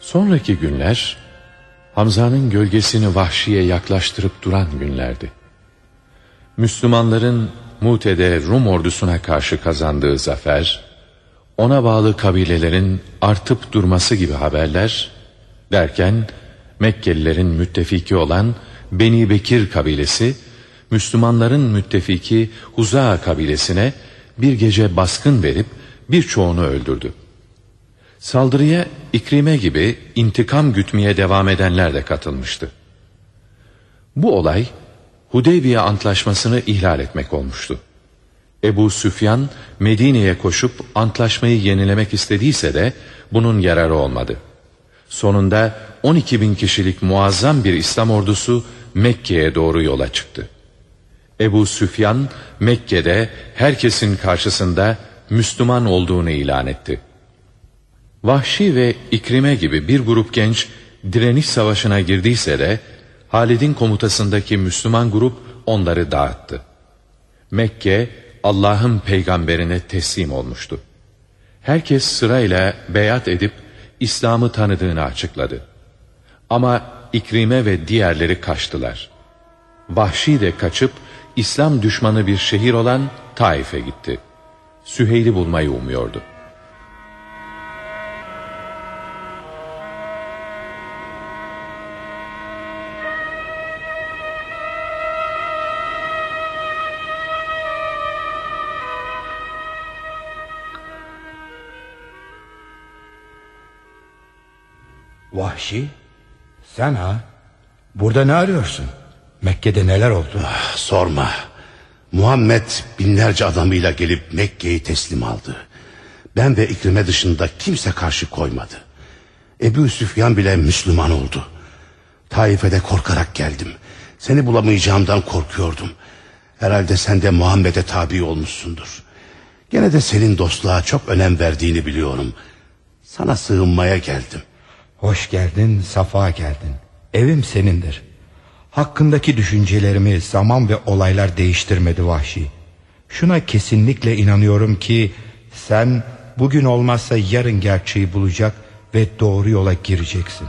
Sonraki günler Hamza'nın gölgesini vahşiye yaklaştırıp duran günlerdi. Müslümanların Mute'de Rum ordusuna karşı kazandığı zafer, ona bağlı kabilelerin artıp durması gibi haberler derken Mekkelilerin müttefiki olan Beni Bekir kabilesi, Müslümanların müttefiki Huza kabilesine bir gece baskın verip birçoğunu öldürdü. Saldırıya İkrime gibi intikam gütmeye devam edenler de katılmıştı. Bu olay Hudeybiye antlaşmasını ihlal etmek olmuştu. Ebu Süfyan Medine'ye koşup antlaşmayı yenilemek istediyse de bunun yararı olmadı. Sonunda 12 bin kişilik muazzam bir İslam ordusu Mekke'ye doğru yola çıktı. Ebu Süfyan Mekke'de herkesin karşısında Müslüman olduğunu ilan etti. Vahşi ve İkrime gibi bir grup genç direniş savaşına girdiyse de Halid'in komutasındaki Müslüman grup onları dağıttı. Mekke Allah'ın peygamberine teslim olmuştu. Herkes sırayla beyat edip İslam'ı tanıdığını açıkladı. Ama İkrime ve diğerleri kaçtılar. Vahşi de kaçıp İslam düşmanı bir şehir olan Taif'e gitti. Süheyl'i bulmayı umuyordu. Vahşi sen ha burada ne arıyorsun Mekke'de neler oldu? Ah, Sorma. Muhammed binlerce adamıyla gelip Mekke'yi teslim aldı. Ben ve İkrime dışında kimse karşı koymadı. Ebu Süfyan bile Müslüman oldu. Taife'de korkarak geldim. Seni bulamayacağımdan korkuyordum. Herhalde sen de Muhammed'e tabi olmuşsundur. Gene de senin dostluğa çok önem verdiğini biliyorum. Sana sığınmaya geldim. Hoş geldin, safa geldin. Evim senindir. Hakkındaki düşüncelerimi zaman ve olaylar değiştirmedi vahşi. Şuna kesinlikle inanıyorum ki sen bugün olmazsa yarın gerçeği bulacak ve doğru yola gireceksin.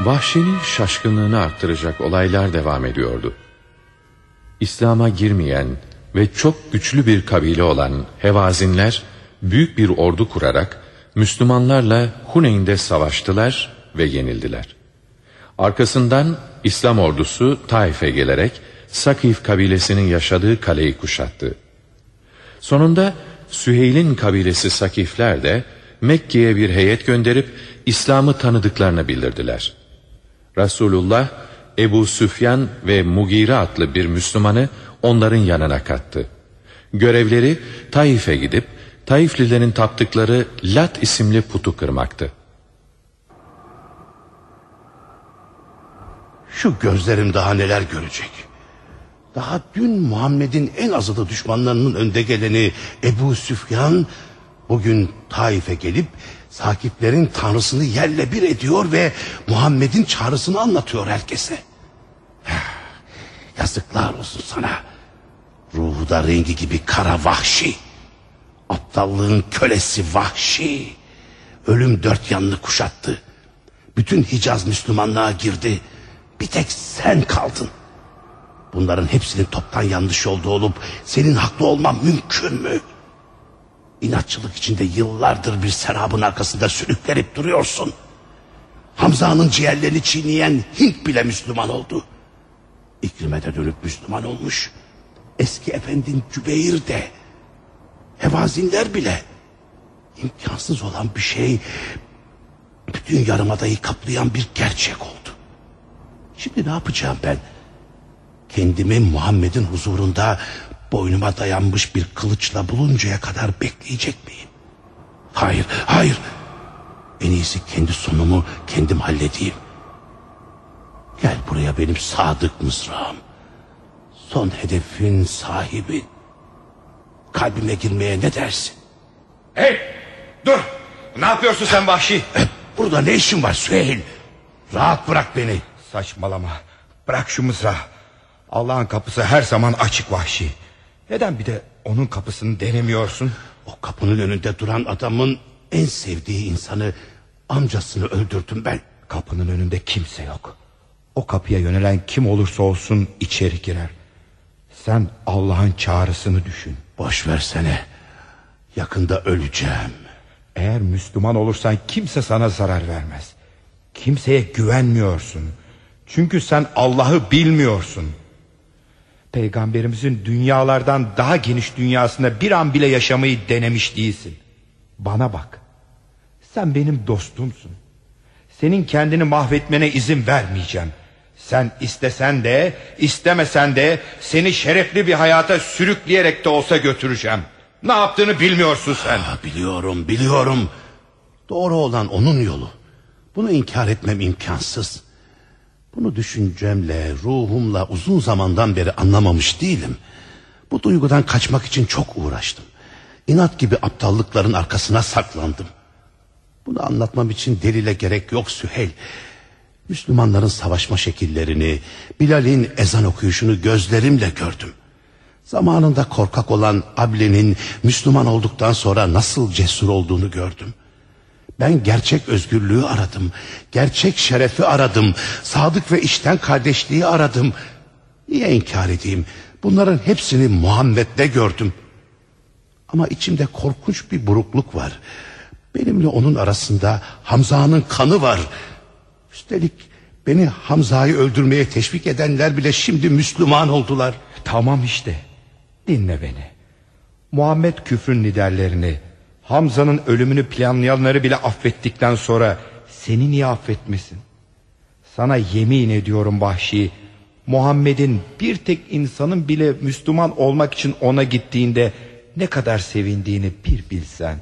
Vahşinin şaşkınlığını arttıracak olaylar devam ediyordu. İslam'a girmeyen ve çok güçlü bir kabile olan Hevazinler büyük bir ordu kurarak Müslümanlarla Huneyn'de savaştılar ve yenildiler. Arkasından İslam ordusu Taif'e gelerek Sakif kabilesinin yaşadığı kaleyi kuşattı. Sonunda Süheyl'in kabilesi Sakifler de Mekke'ye bir heyet gönderip İslam'ı tanıdıklarını bildirdiler. Resulullah Ebu Süfyan ve Mugire adlı bir Müslümanı onların yanına kattı. Görevleri Taif'e gidip Taiflilerin taptıkları Lat isimli putu kırmaktı. Şu gözlerim daha neler görecek. Daha dün Muhammed'in en azılı düşmanlarının önde geleni Ebu Süfyan bugün Taif'e gelip Sakiplerin tanrısını yerle bir ediyor ve Muhammed'in çağrısını anlatıyor herkese. <sighs> Yazıklar olsun sana. Ruhu da rengi gibi kara vahşi. Aptallığın kölesi vahşi. Ölüm dört yanını kuşattı. Bütün Hicaz Müslümanlığa girdi. Bir tek sen kaldın. Bunların hepsinin toptan yanlış olduğu olup senin haklı olman mümkün mü? İnatçılık içinde yıllardır bir serabın arkasında sürüklenip duruyorsun. Hamza'nın ciğerlerini çiğneyen Hint bile Müslüman oldu. İkrime de dönüp Müslüman olmuş. Eski efendin Cübeyr de. Hevazinler bile. imkansız olan bir şey bütün yarımadayı kaplayan bir gerçek oldu. Şimdi ne yapacağım ben? Kendimi Muhammed'in huzurunda boynuma dayanmış bir kılıçla buluncaya kadar bekleyecek miyim? Hayır, hayır. En iyisi kendi sonumu kendim halledeyim. Gel buraya benim sadık mızrağım. Son hedefin sahibi. Kalbime girmeye ne dersin? Hey dur. Ne yapıyorsun sen vahşi? Burada ne işin var Süheyl? Rahat bırak beni. Saçmalama. Bırak şu mızrağı. Allah'ın kapısı her zaman açık vahşi. Neden bir de onun kapısını denemiyorsun? O kapının önünde duran adamın en sevdiği insanı amcasını öldürdüm ben. Kapının önünde kimse yok. O kapıya yönelen kim olursa olsun içeri girer. Sen Allah'ın çağrısını düşün. Boş versene. Yakında öleceğim. Eğer Müslüman olursan kimse sana zarar vermez. Kimseye güvenmiyorsun. Çünkü sen Allah'ı bilmiyorsun. Peygamberimizin dünyalardan daha geniş dünyasında bir an bile yaşamayı denemiş değilsin. Bana bak. Sen benim dostumsun. Senin kendini mahvetmene izin vermeyeceğim. Sen istesen de istemesen de seni şerefli bir hayata sürükleyerek de olsa götüreceğim. Ne yaptığını bilmiyorsun sen. Ah, biliyorum biliyorum. Doğru olan onun yolu. Bunu inkar etmem imkansız. Bunu düşüncemle, ruhumla uzun zamandan beri anlamamış değilim. Bu duygudan kaçmak için çok uğraştım. İnat gibi aptallıkların arkasına saklandım. Bunu anlatmam için delile gerek yok Süheyl. Müslümanların savaşma şekillerini, Bilal'in ezan okuyuşunu gözlerimle gördüm. Zamanında korkak olan Able'nin Müslüman olduktan sonra nasıl cesur olduğunu gördüm. Ben gerçek özgürlüğü aradım. Gerçek şerefi aradım. Sadık ve işten kardeşliği aradım. Niye inkar edeyim? Bunların hepsini Muhammed'de gördüm. Ama içimde korkunç bir burukluk var. Benimle onun arasında Hamza'nın kanı var. Üstelik beni Hamza'yı öldürmeye teşvik edenler bile şimdi Müslüman oldular. Tamam işte. Dinle beni. Muhammed küfrün liderlerini, Hamza'nın ölümünü planlayanları bile affettikten sonra seni niye affetmesin? Sana yemin ediyorum Vahşi, Muhammed'in bir tek insanın bile Müslüman olmak için ona gittiğinde ne kadar sevindiğini bir bilsen.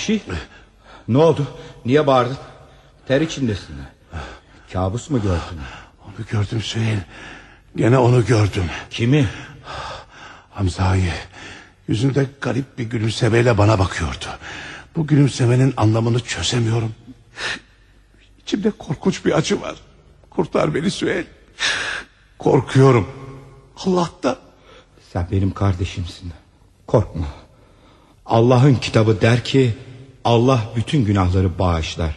Vahşi. Ne oldu? Niye bağırdın? Ter içindesin. Kabus mu gördün? Onu gördüm Süheyl Gene onu gördüm. Kimi? Hamza'yı. Yüzünde garip bir gülümsemeyle bana bakıyordu. Bu gülümsemenin anlamını çözemiyorum. İçimde korkunç bir acı var. Kurtar beni Süheyl Korkuyorum. Allah'tan. Sen benim kardeşimsin. Korkma. Allah'ın kitabı der ki Allah bütün günahları bağışlar.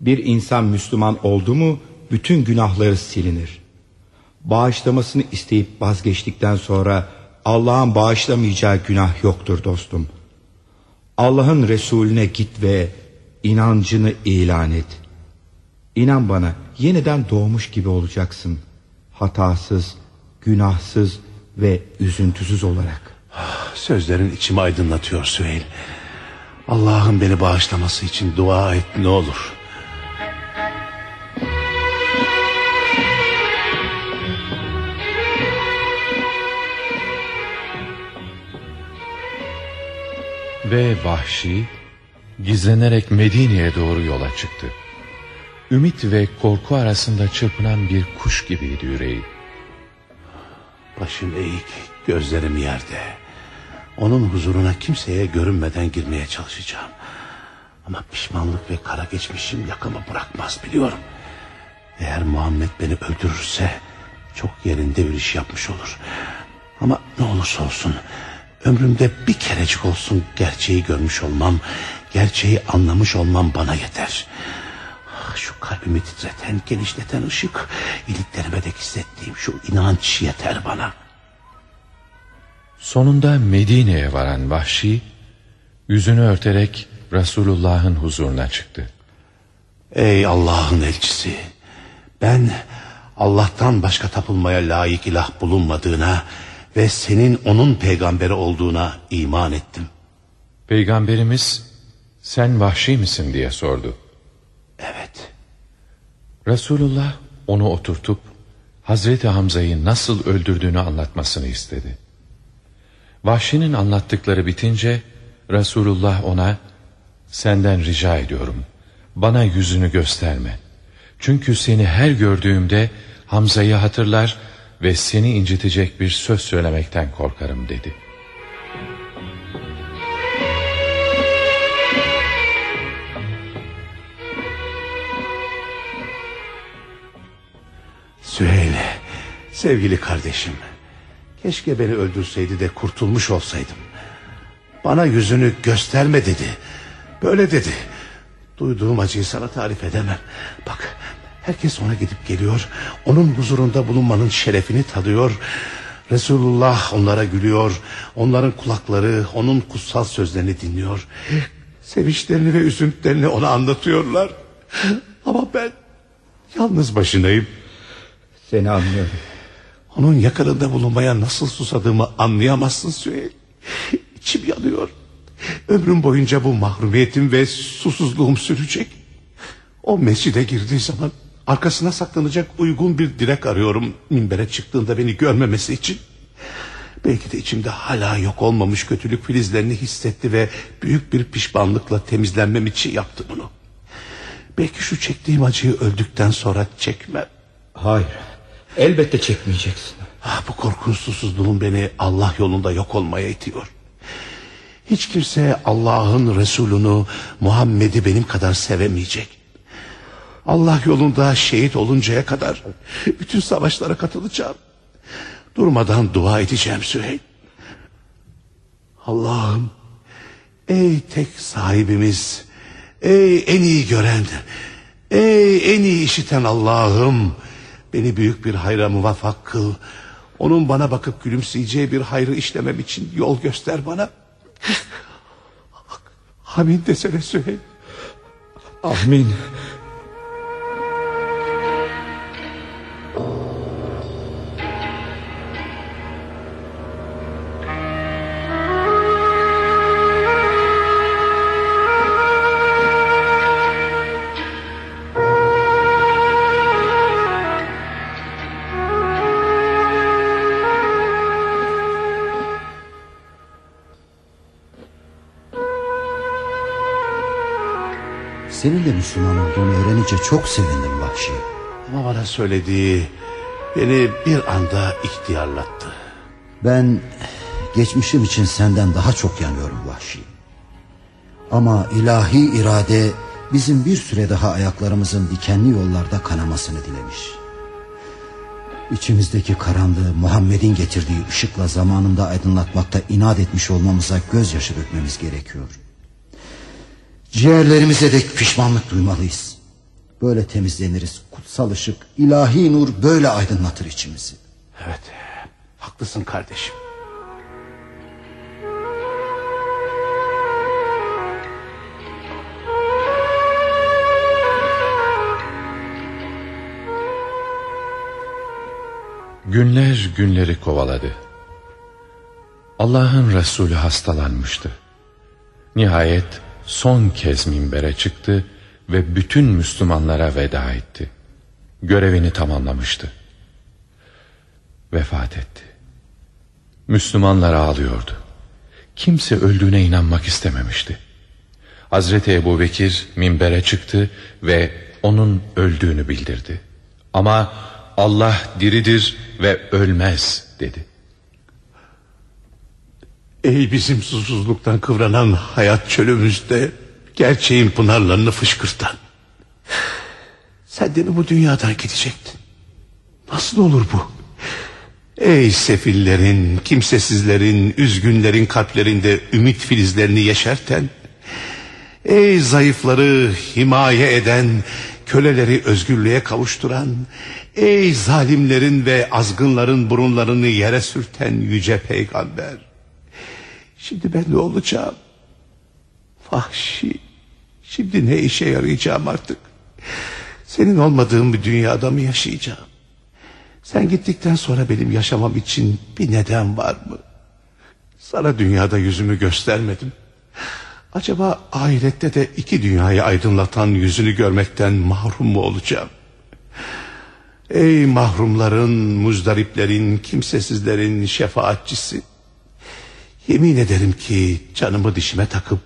Bir insan Müslüman oldu mu bütün günahları silinir. Bağışlamasını isteyip vazgeçtikten sonra Allah'ın bağışlamayacağı günah yoktur dostum. Allah'ın Resulüne git ve inancını ilan et. İnan bana yeniden doğmuş gibi olacaksın. Hatasız, günahsız ve üzüntüsüz olarak. Sözlerin içimi aydınlatıyor Süheyl. Allah'ın beni bağışlaması için dua et ne olur. Ve Vahşi gizlenerek Medine'ye doğru yola çıktı. Ümit ve korku arasında çırpınan bir kuş gibiydi yüreği. Başım eğik, gözlerim yerde. Onun huzuruna kimseye görünmeden girmeye çalışacağım. Ama pişmanlık ve kara geçmişim yakamı bırakmaz biliyorum. Eğer Muhammed beni öldürürse çok yerinde bir iş yapmış olur. Ama ne olursa olsun ömrümde bir kerecik olsun gerçeği görmüş olmam, gerçeği anlamış olmam bana yeter. Ah, Şu kalbimi titreten, genişleten ışık, iliklerime de hissettiğim şu inanç yeter bana. Sonunda Medine'ye varan Vahşi yüzünü örterek Resulullah'ın huzuruna çıktı. Ey Allah'ın elçisi, ben Allah'tan başka tapılmaya layık ilah bulunmadığına ve senin onun peygamberi olduğuna iman ettim. Peygamberimiz sen vahşi misin diye sordu. Evet. Resulullah onu oturtup Hazreti Hamza'yı nasıl öldürdüğünü anlatmasını istedi. Vahşinin anlattıkları bitince Resulullah ona senden rica ediyorum bana yüzünü gösterme. Çünkü seni her gördüğümde Hamza'yı hatırlar ve seni incitecek bir söz söylemekten korkarım dedi. Süheyl, sevgili kardeşim. Keşke beni öldürseydi de kurtulmuş olsaydım. Bana yüzünü gösterme dedi. Böyle dedi. Duyduğum acıyı sana tarif edemem. Bak herkes ona gidip geliyor. Onun huzurunda bulunmanın şerefini tadıyor. Resulullah onlara gülüyor. Onların kulakları onun kutsal sözlerini dinliyor. Sevinçlerini ve üzüntülerini ona anlatıyorlar. Ama ben yalnız başınayım. Seni anlıyorum. Onun yakınında bulunmaya nasıl susadığımı anlayamazsın Süheyl. İçim yanıyor. Ömrüm boyunca bu mahrumiyetim ve susuzluğum sürecek. O mescide girdiği zaman arkasına saklanacak uygun bir direk arıyorum. Minbere çıktığında beni görmemesi için. Belki de içimde hala yok olmamış kötülük filizlerini hissetti ve büyük bir pişmanlıkla temizlenmem için yaptı bunu. Belki şu çektiğim acıyı öldükten sonra çekmem. Hayır. Elbette çekmeyeceksin. Ah, bu korkunç susuzluğum beni Allah yolunda yok olmaya itiyor. Hiç kimse Allah'ın Resulünü Muhammed'i benim kadar sevemeyecek. Allah yolunda şehit oluncaya kadar bütün savaşlara katılacağım. Durmadan dua edeceğim Süheyl. Allah'ım ey tek sahibimiz, ey en iyi gören, ey en iyi işiten Allah'ım beni büyük bir hayra muvaffak kıl. Onun bana bakıp gülümseyeceği bir hayrı işlemem için yol göster bana. Amin desene Süheyl. Amin. De Müslüman olduğunu öğrenince çok sevindim Vahşi. Ama bana söylediği beni bir anda ihtiyarlattı. Ben geçmişim için senden daha çok yanıyorum Vahşi. Ama ilahi irade bizim bir süre daha ayaklarımızın dikenli yollarda kanamasını dilemiş. İçimizdeki karanlığı Muhammed'in getirdiği ışıkla zamanında aydınlatmakta inat etmiş olmamıza gözyaşı dökmemiz gerekiyor. Ciğerlerimize de pişmanlık duymalıyız. Böyle temizleniriz. Kutsal ışık, ilahi nur böyle aydınlatır içimizi. Evet, haklısın kardeşim. Günler günleri kovaladı. Allah'ın Resulü hastalanmıştı. Nihayet son kez minbere çıktı ve bütün Müslümanlara veda etti. Görevini tamamlamıştı. Vefat etti. Müslümanlar ağlıyordu. Kimse öldüğüne inanmak istememişti. Hazreti Ebu Bekir minbere çıktı ve onun öldüğünü bildirdi. Ama Allah diridir ve ölmez dedi. Ey bizim susuzluktan kıvranan hayat çölümüzde gerçeğin pınarlarını fışkırtan. Sen de bu dünyadan gidecektin? Nasıl olur bu? Ey sefillerin, kimsesizlerin, üzgünlerin kalplerinde ümit filizlerini yeşerten, ey zayıfları himaye eden, köleleri özgürlüğe kavuşturan, ey zalimlerin ve azgınların burunlarını yere sürten yüce peygamber. Şimdi ben ne olacağım? Vahşi. Şimdi ne işe yarayacağım artık? Senin olmadığın bir dünyada mı yaşayacağım? Sen gittikten sonra benim yaşamam için bir neden var mı? Sana dünyada yüzümü göstermedim. Acaba ahirette de iki dünyayı aydınlatan yüzünü görmekten mahrum mu olacağım? Ey mahrumların, muzdariplerin, kimsesizlerin şefaatçisi. Yemin ederim ki canımı dişime takıp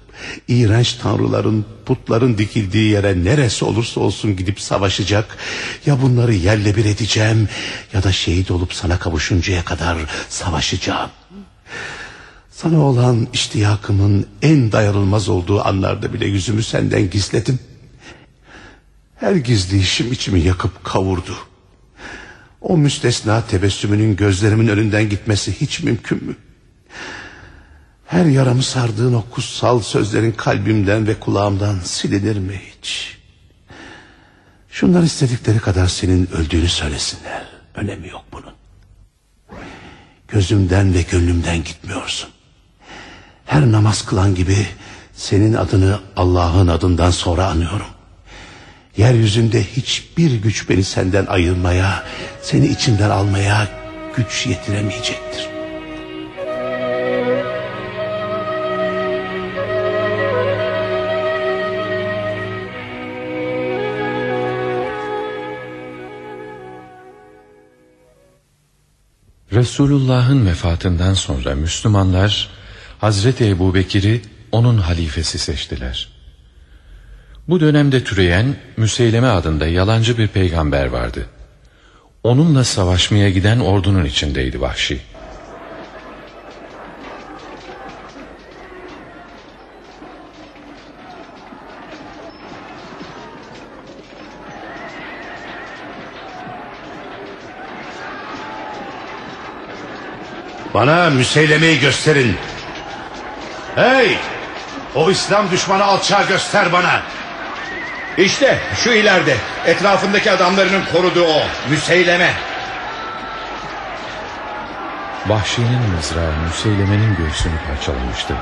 iğrenç tanrıların, putların dikildiği yere neresi olursa olsun gidip savaşacak. Ya bunları yerle bir edeceğim ya da şehit olup sana kavuşuncaya kadar savaşacağım. Sana olan iştiyakımın en dayanılmaz olduğu anlarda bile yüzümü senden gizledim. Her gizli işim içimi yakıp kavurdu. O müstesna tebessümünün gözlerimin önünden gitmesi hiç mümkün mü? Her yaramı sardığın o kutsal sözlerin kalbimden ve kulağımdan silinir mi hiç? Şunlar istedikleri kadar senin öldüğünü söylesinler. Önemi yok bunun. Gözümden ve gönlümden gitmiyorsun. Her namaz kılan gibi senin adını Allah'ın adından sonra anıyorum. Yeryüzünde hiçbir güç beni senden ayırmaya, seni içimden almaya güç yetiremeyecektir. Resulullah'ın vefatından sonra Müslümanlar Hazreti Ebu Bekir'i onun halifesi seçtiler. Bu dönemde türeyen Müseyleme adında yalancı bir peygamber vardı. Onunla savaşmaya giden ordunun içindeydi Vahşi. Bana müseylemeyi gösterin. Hey! O İslam düşmanı alçağı göster bana. İşte şu ileride etrafındaki adamlarının koruduğu o Müseyleme. Vahşinin mızrağı Müseyleme'nin göğsünü parçalamıştı.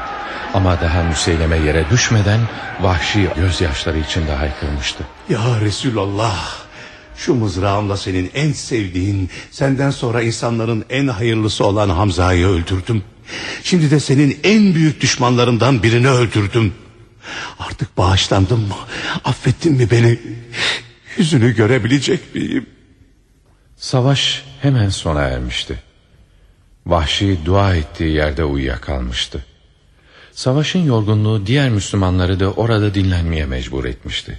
Ama daha Müseyleme yere düşmeden Vahşi gözyaşları içinde haykırmıştı. Ya Resulallah. Şu mızrağımla senin en sevdiğin, senden sonra insanların en hayırlısı olan Hamza'yı öldürdüm. Şimdi de senin en büyük düşmanlarından birini öldürdüm. Artık bağışlandım mı? Affettin mi beni? Yüzünü görebilecek miyim? Savaş hemen sona ermişti. Vahşi dua ettiği yerde uyuyakalmıştı. Savaşın yorgunluğu diğer Müslümanları da orada dinlenmeye mecbur etmişti.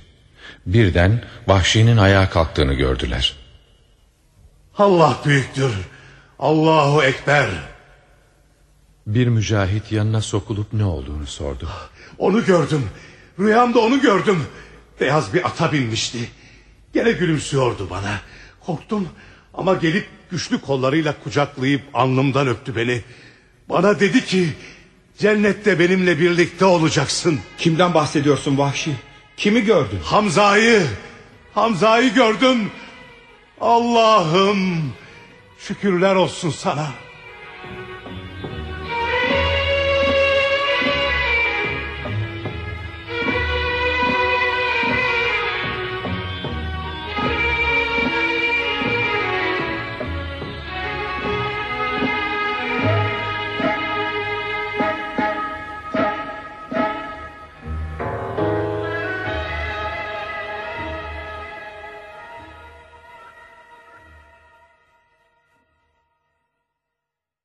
Birden Vahşi'nin ayağa kalktığını gördüler. Allah büyüktür. Allahu Ekber. Bir mücahit yanına sokulup ne olduğunu sordu. Onu gördüm. Rüyamda onu gördüm. Beyaz bir ata binmişti. Gene gülümsüyordu bana. Korktum ama gelip güçlü kollarıyla kucaklayıp alnımdan öptü beni. Bana dedi ki cennette benimle birlikte olacaksın. Kimden bahsediyorsun vahşi? Kimi gördün? Hamza'yı. Hamza'yı gördüm. Allah'ım şükürler olsun sana.